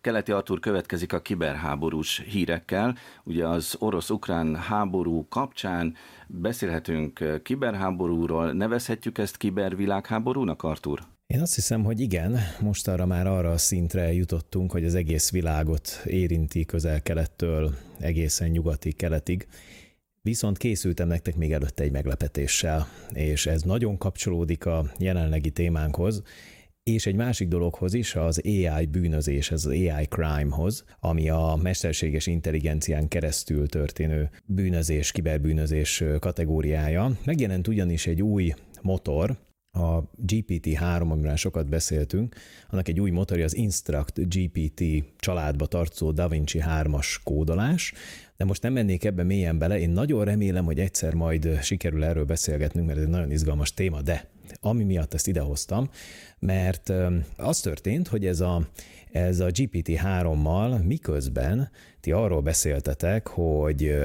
Keleti Artur következik a kiberháborús hírekkel. Ugye az orosz-ukrán háború kapcsán beszélhetünk kiberháborúról, nevezhetjük ezt kibervilágháborúnak, Artur? Én azt hiszem, hogy igen, most arra már arra a szintre jutottunk, hogy az egész világot érinti közel-kelettől egészen nyugati keletig. Viszont készültem nektek még előtte egy meglepetéssel, és ez nagyon kapcsolódik a jelenlegi témánkhoz, és egy másik dologhoz is, az AI bűnözés, az AI crime-hoz, ami a mesterséges intelligencián keresztül történő bűnözés, kiberbűnözés kategóriája. Megjelent ugyanis egy új motor, a GPT-3, amiről sokat beszéltünk, annak egy új motorja az Instruct GPT családba tartozó DaVinci 3-as kódolás, de most nem mennék ebbe mélyen bele. Én nagyon remélem, hogy egyszer majd sikerül erről beszélgetnünk, mert ez egy nagyon izgalmas téma, de ami miatt ezt idehoztam, mert az történt, hogy ez a, ez a GPT-3-mal miközben ti arról beszéltetek, hogy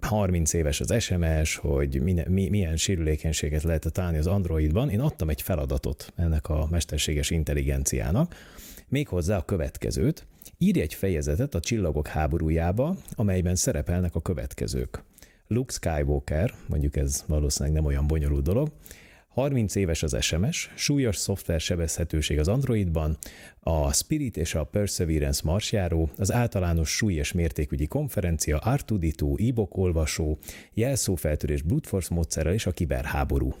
30 éves az SMS, hogy mi, milyen sérülékenységet lehet találni az Androidban, én adtam egy feladatot ennek a mesterséges intelligenciának, méghozzá a következőt. Írj egy fejezetet a Csillagok háborújába, amelyben szerepelnek a következők. Luke Skywalker, mondjuk ez valószínűleg nem olyan bonyolult dolog, 30 éves az SMS, súlyos szoftver sebezhetőség az Androidban, a Spirit és a Perseverance marsjáró, az általános súly és mértékügyi konferencia, R2D2, e-book olvasó, jelszófeltörés brute force módszerrel és a kiberháború.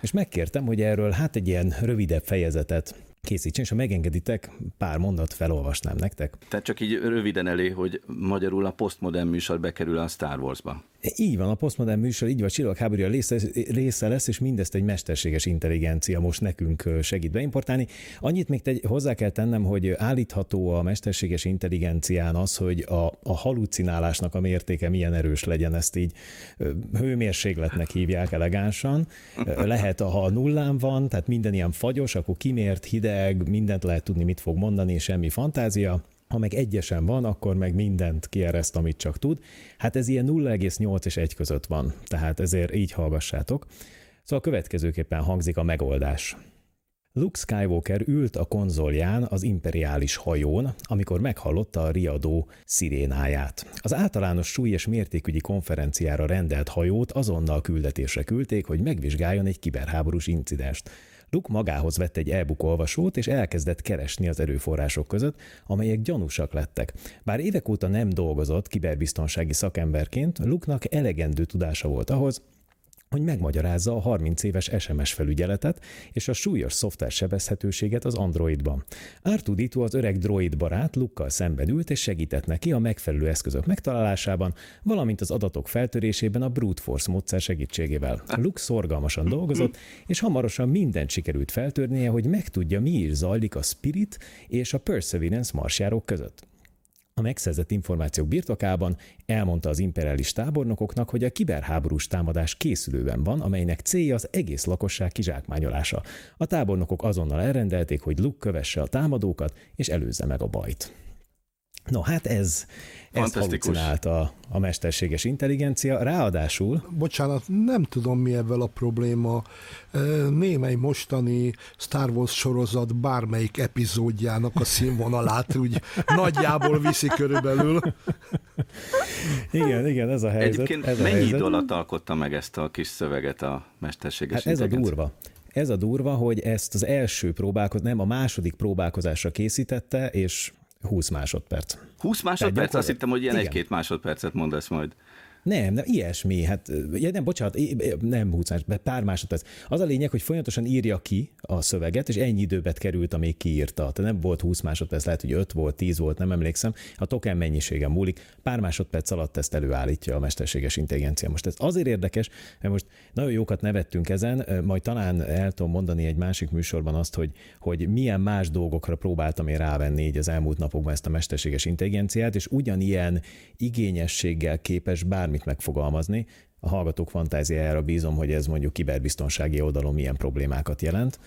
És megkértem, hogy erről hát egy ilyen rövidebb fejezetet készítsen, és ha megengeditek, pár mondat felolvasnám nektek. Tehát csak így röviden elé, hogy magyarul a postmodern műsor bekerül a Star Wars-ba. Így van, a postmodern műsor, így van, a csillagháborúja része, része lesz, és mindezt egy mesterséges intelligencia most nekünk segít beimportálni. Annyit még te, hozzá kell tennem, hogy állítható a mesterséges intelligencián az, hogy a, a halucinálásnak a mértéke milyen erős legyen, ezt így hőmérsékletnek hívják elegánsan. Lehet, ha nullán van, tehát minden ilyen fagyos, akkor kimért, hideg, mindent lehet tudni, mit fog mondani, semmi fantázia ha meg egyesen van, akkor meg mindent kiereszt, amit csak tud. Hát ez ilyen 0,8 és 1 között van, tehát ezért így hallgassátok. Szóval következőképpen hangzik a megoldás. Luke Skywalker ült a konzolján az imperiális hajón, amikor meghallotta a riadó szirénáját. Az általános súly és mértékügyi konferenciára rendelt hajót azonnal küldetésre küldték, hogy megvizsgáljon egy kiberháborús incidenst. Luke magához vett egy e-book olvasót, és elkezdett keresni az erőforrások között, amelyek gyanúsak lettek. Bár évek óta nem dolgozott kiberbiztonsági szakemberként, Luke-nak elegendő tudása volt ahhoz, hogy megmagyarázza a 30 éves SMS felügyeletet és a súlyos szoftver sebezhetőséget az Androidban. Artudito az öreg droid barát Lukkal szemben ült és segített neki a megfelelő eszközök megtalálásában, valamint az adatok feltörésében a brute force módszer segítségével. Luke szorgalmasan dolgozott, és hamarosan mindent sikerült feltörnie, hogy megtudja, mi is zajlik a Spirit és a Perseverance marsjárók között. A megszerzett információk birtokában elmondta az imperiális tábornokoknak, hogy a kiberháborús támadás készülőben van, amelynek célja az egész lakosság kizsákmányolása. A tábornokok azonnal elrendelték, hogy Luke kövesse a támadókat, és előzze meg a bajt. No, hát ez, ez halucinált a, a mesterséges intelligencia. Ráadásul... Bocsánat, nem tudom mi ebből a probléma. Némely mostani Star Wars sorozat bármelyik epizódjának a színvonalát úgy nagyjából viszi körülbelül. Igen, igen, ez a helyzet. Egyébként ez a mennyi helyzet. idő alatt alkotta meg ezt a kis szöveget a mesterséges Hát ez a durva. Ez a durva, hogy ezt az első próbálkozás, nem a második próbálkozásra készítette, és 20 másodperc. 20 másodperc? Azt hittem, hogy ilyen egy-két másodpercet mondasz majd. Nem, nem, ilyesmi, hát ja, nem, bocsánat, nem 20 másodperc, pár másodperc. Az a lényeg, hogy folyamatosan írja ki a szöveget, és ennyi időbe került, amíg kiírta. Tehát nem volt 20 másodperc, lehet, hogy 5 volt, 10 volt, nem emlékszem. A token mennyisége múlik. Pár másodperc alatt ezt előállítja a mesterséges intelligencia. Most ez azért érdekes, mert most nagyon jókat nevettünk ezen, majd talán el tudom mondani egy másik műsorban azt, hogy, hogy milyen más dolgokra próbáltam én rávenni így az elmúlt napokban ezt a mesterséges intelligenciát, és ugyanilyen igényességgel képes bármit megfogalmazni. A hallgatók fantáziájára bízom, hogy ez mondjuk kiberbiztonsági oldalon milyen problémákat jelent.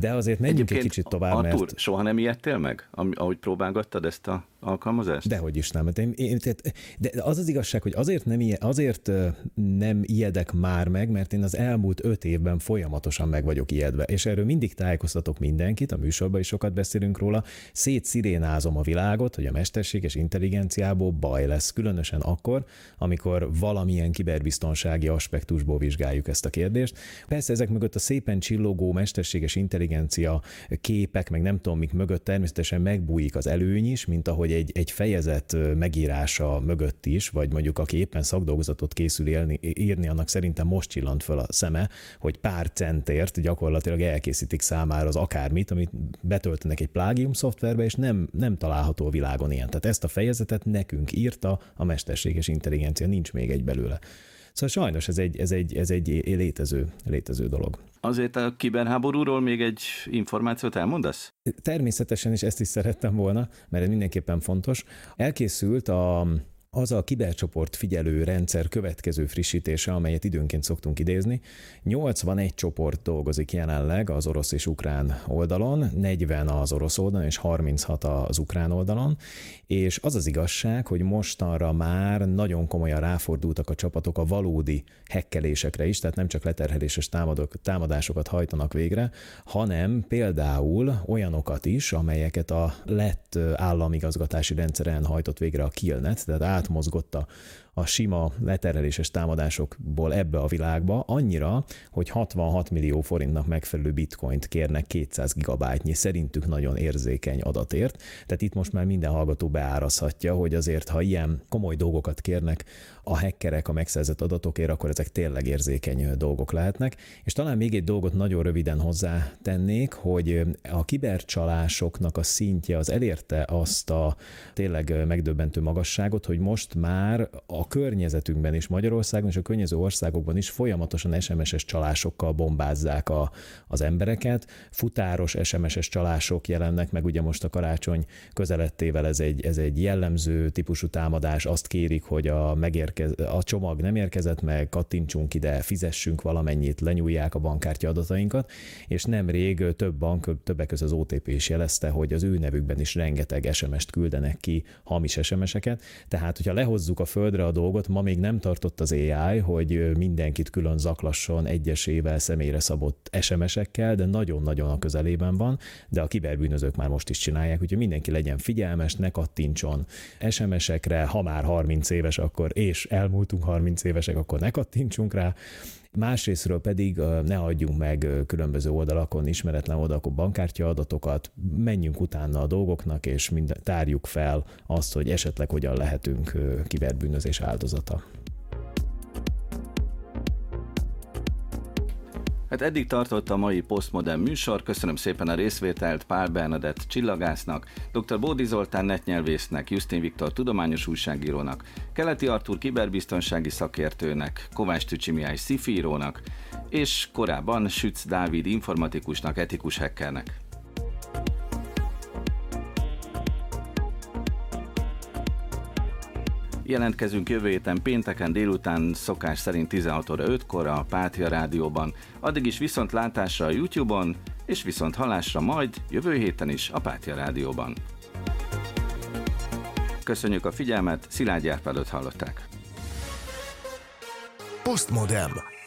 De azért menjünk egy kicsit tovább, Artur, mert... soha nem ijedtél meg, ahogy próbálgattad ezt a alkalmazást? Dehogy is nem. Hát Én, tehát- de az az igazság, hogy azért nem, ijed, azért nem ijedek már meg, mert én az elmúlt öt évben folyamatosan meg vagyok ijedve, és erről mindig tájékoztatok mindenkit, a műsorban is sokat beszélünk róla, szétszirénázom a világot, hogy a mesterséges intelligenciából baj lesz, különösen akkor, amikor valamilyen kiberbiztonsági aspektusból vizsgáljuk ezt a kérdést. Persze ezek mögött a szépen csillogó mesterséges intelligencia képek, meg nem tudom mik mögött természetesen megbújik az előny is, mint ahogy egy, egy fejezet megírása mögött is, vagy mondjuk aki éppen szakdolgozatot készül élni, írni, annak szerintem most csillant föl a szeme, hogy pár centért gyakorlatilag elkészítik számára az akármit, amit betöltenek egy plágium szoftverbe, és nem, nem található a világon ilyen. Tehát ezt a fejezetet nekünk írta a mesterséges intelligencia, nincs még egy belőle. Szóval sajnos ez egy, ez egy, ez egy létező, létező dolog. Azért a kiberháborúról még egy információt elmondasz? Természetesen is ezt is szerettem volna, mert ez mindenképpen fontos. Elkészült a az a kibercsoport figyelő rendszer következő frissítése, amelyet időnként szoktunk idézni. 81 csoport dolgozik jelenleg az orosz és ukrán oldalon, 40 az orosz oldalon és 36 az ukrán oldalon, és az az igazság, hogy mostanra már nagyon komolyan ráfordultak a csapatok a valódi hekkelésekre is, tehát nem csak leterheléses támadok, támadásokat hajtanak végre, hanem például olyanokat is, amelyeket a lett államigazgatási rendszeren hajtott végre a Killnet, tehát átmozgott a, a sima letereléses támadásokból ebbe a világba, annyira, hogy 66 millió forintnak megfelelő bitcoint kérnek 200 gigabájtnyi szerintük nagyon érzékeny adatért. Tehát itt most már minden hallgató beárazhatja, hogy azért, ha ilyen komoly dolgokat kérnek a hackerek a megszerzett adatokért, akkor ezek tényleg érzékeny dolgok lehetnek. És talán még egy dolgot nagyon röviden hozzá tennék, hogy a kibercsalásoknak a szintje az elérte azt a tényleg megdöbbentő magasságot, hogy most már a környezetünkben is, Magyarországon és a környező országokban is folyamatosan SMS-es csalásokkal bombázzák a, az embereket. Futáros SMS-es csalások jelennek meg, ugye most a karácsony közelettével ez egy, ez egy jellemző típusú támadás, azt kérik, hogy a, megérkez, a csomag nem érkezett meg, kattintsunk ide, fizessünk valamennyit, lenyúlják a bankkártya adatainkat, és nemrég több bank, többek között az OTP is jelezte, hogy az ő nevükben is rengeteg SMS-t küldenek ki, hamis SMS-eket. Tehát, hogyha lehozzuk a földre a dolgot, ma még nem tartott az AI, hogy mindenkit külön zaklasson egyesével személyre szabott SMS-ekkel, de nagyon-nagyon a közelében van, de a kiberbűnözők már most is csinálják, úgyhogy mindenki legyen figyelmes, ne kattintson SMS-ekre, ha már 30 éves, akkor és elmúltunk 30 évesek, akkor ne kattintsunk rá, Másrésztről pedig ne adjunk meg különböző oldalakon, ismeretlen oldalakon bankkártya adatokat, menjünk utána a dolgoknak, és mind, tárjuk fel azt, hogy esetleg hogyan lehetünk kiberbűnözés áldozata. Hát eddig tartott a mai Postmodern műsor, köszönöm szépen a részvételt Pál Bernadett csillagásznak, dr. Bódi Zoltán netnyelvésznek, Justin Viktor tudományos újságírónak, Keleti Artur kiberbiztonsági szakértőnek, Kovács Tücsi Mihály szifírónak, és korábban Sütz Dávid informatikusnak, etikus hackernek. Jelentkezünk jövő héten pénteken délután szokás szerint 16 óra 5-kor a Pátia Rádióban. Addig is viszont látásra a YouTube-on, és viszont halásra majd jövő héten is a Pátia Rádióban. Köszönjük a figyelmet, Szilágy Árpádot hallották. Postmodem.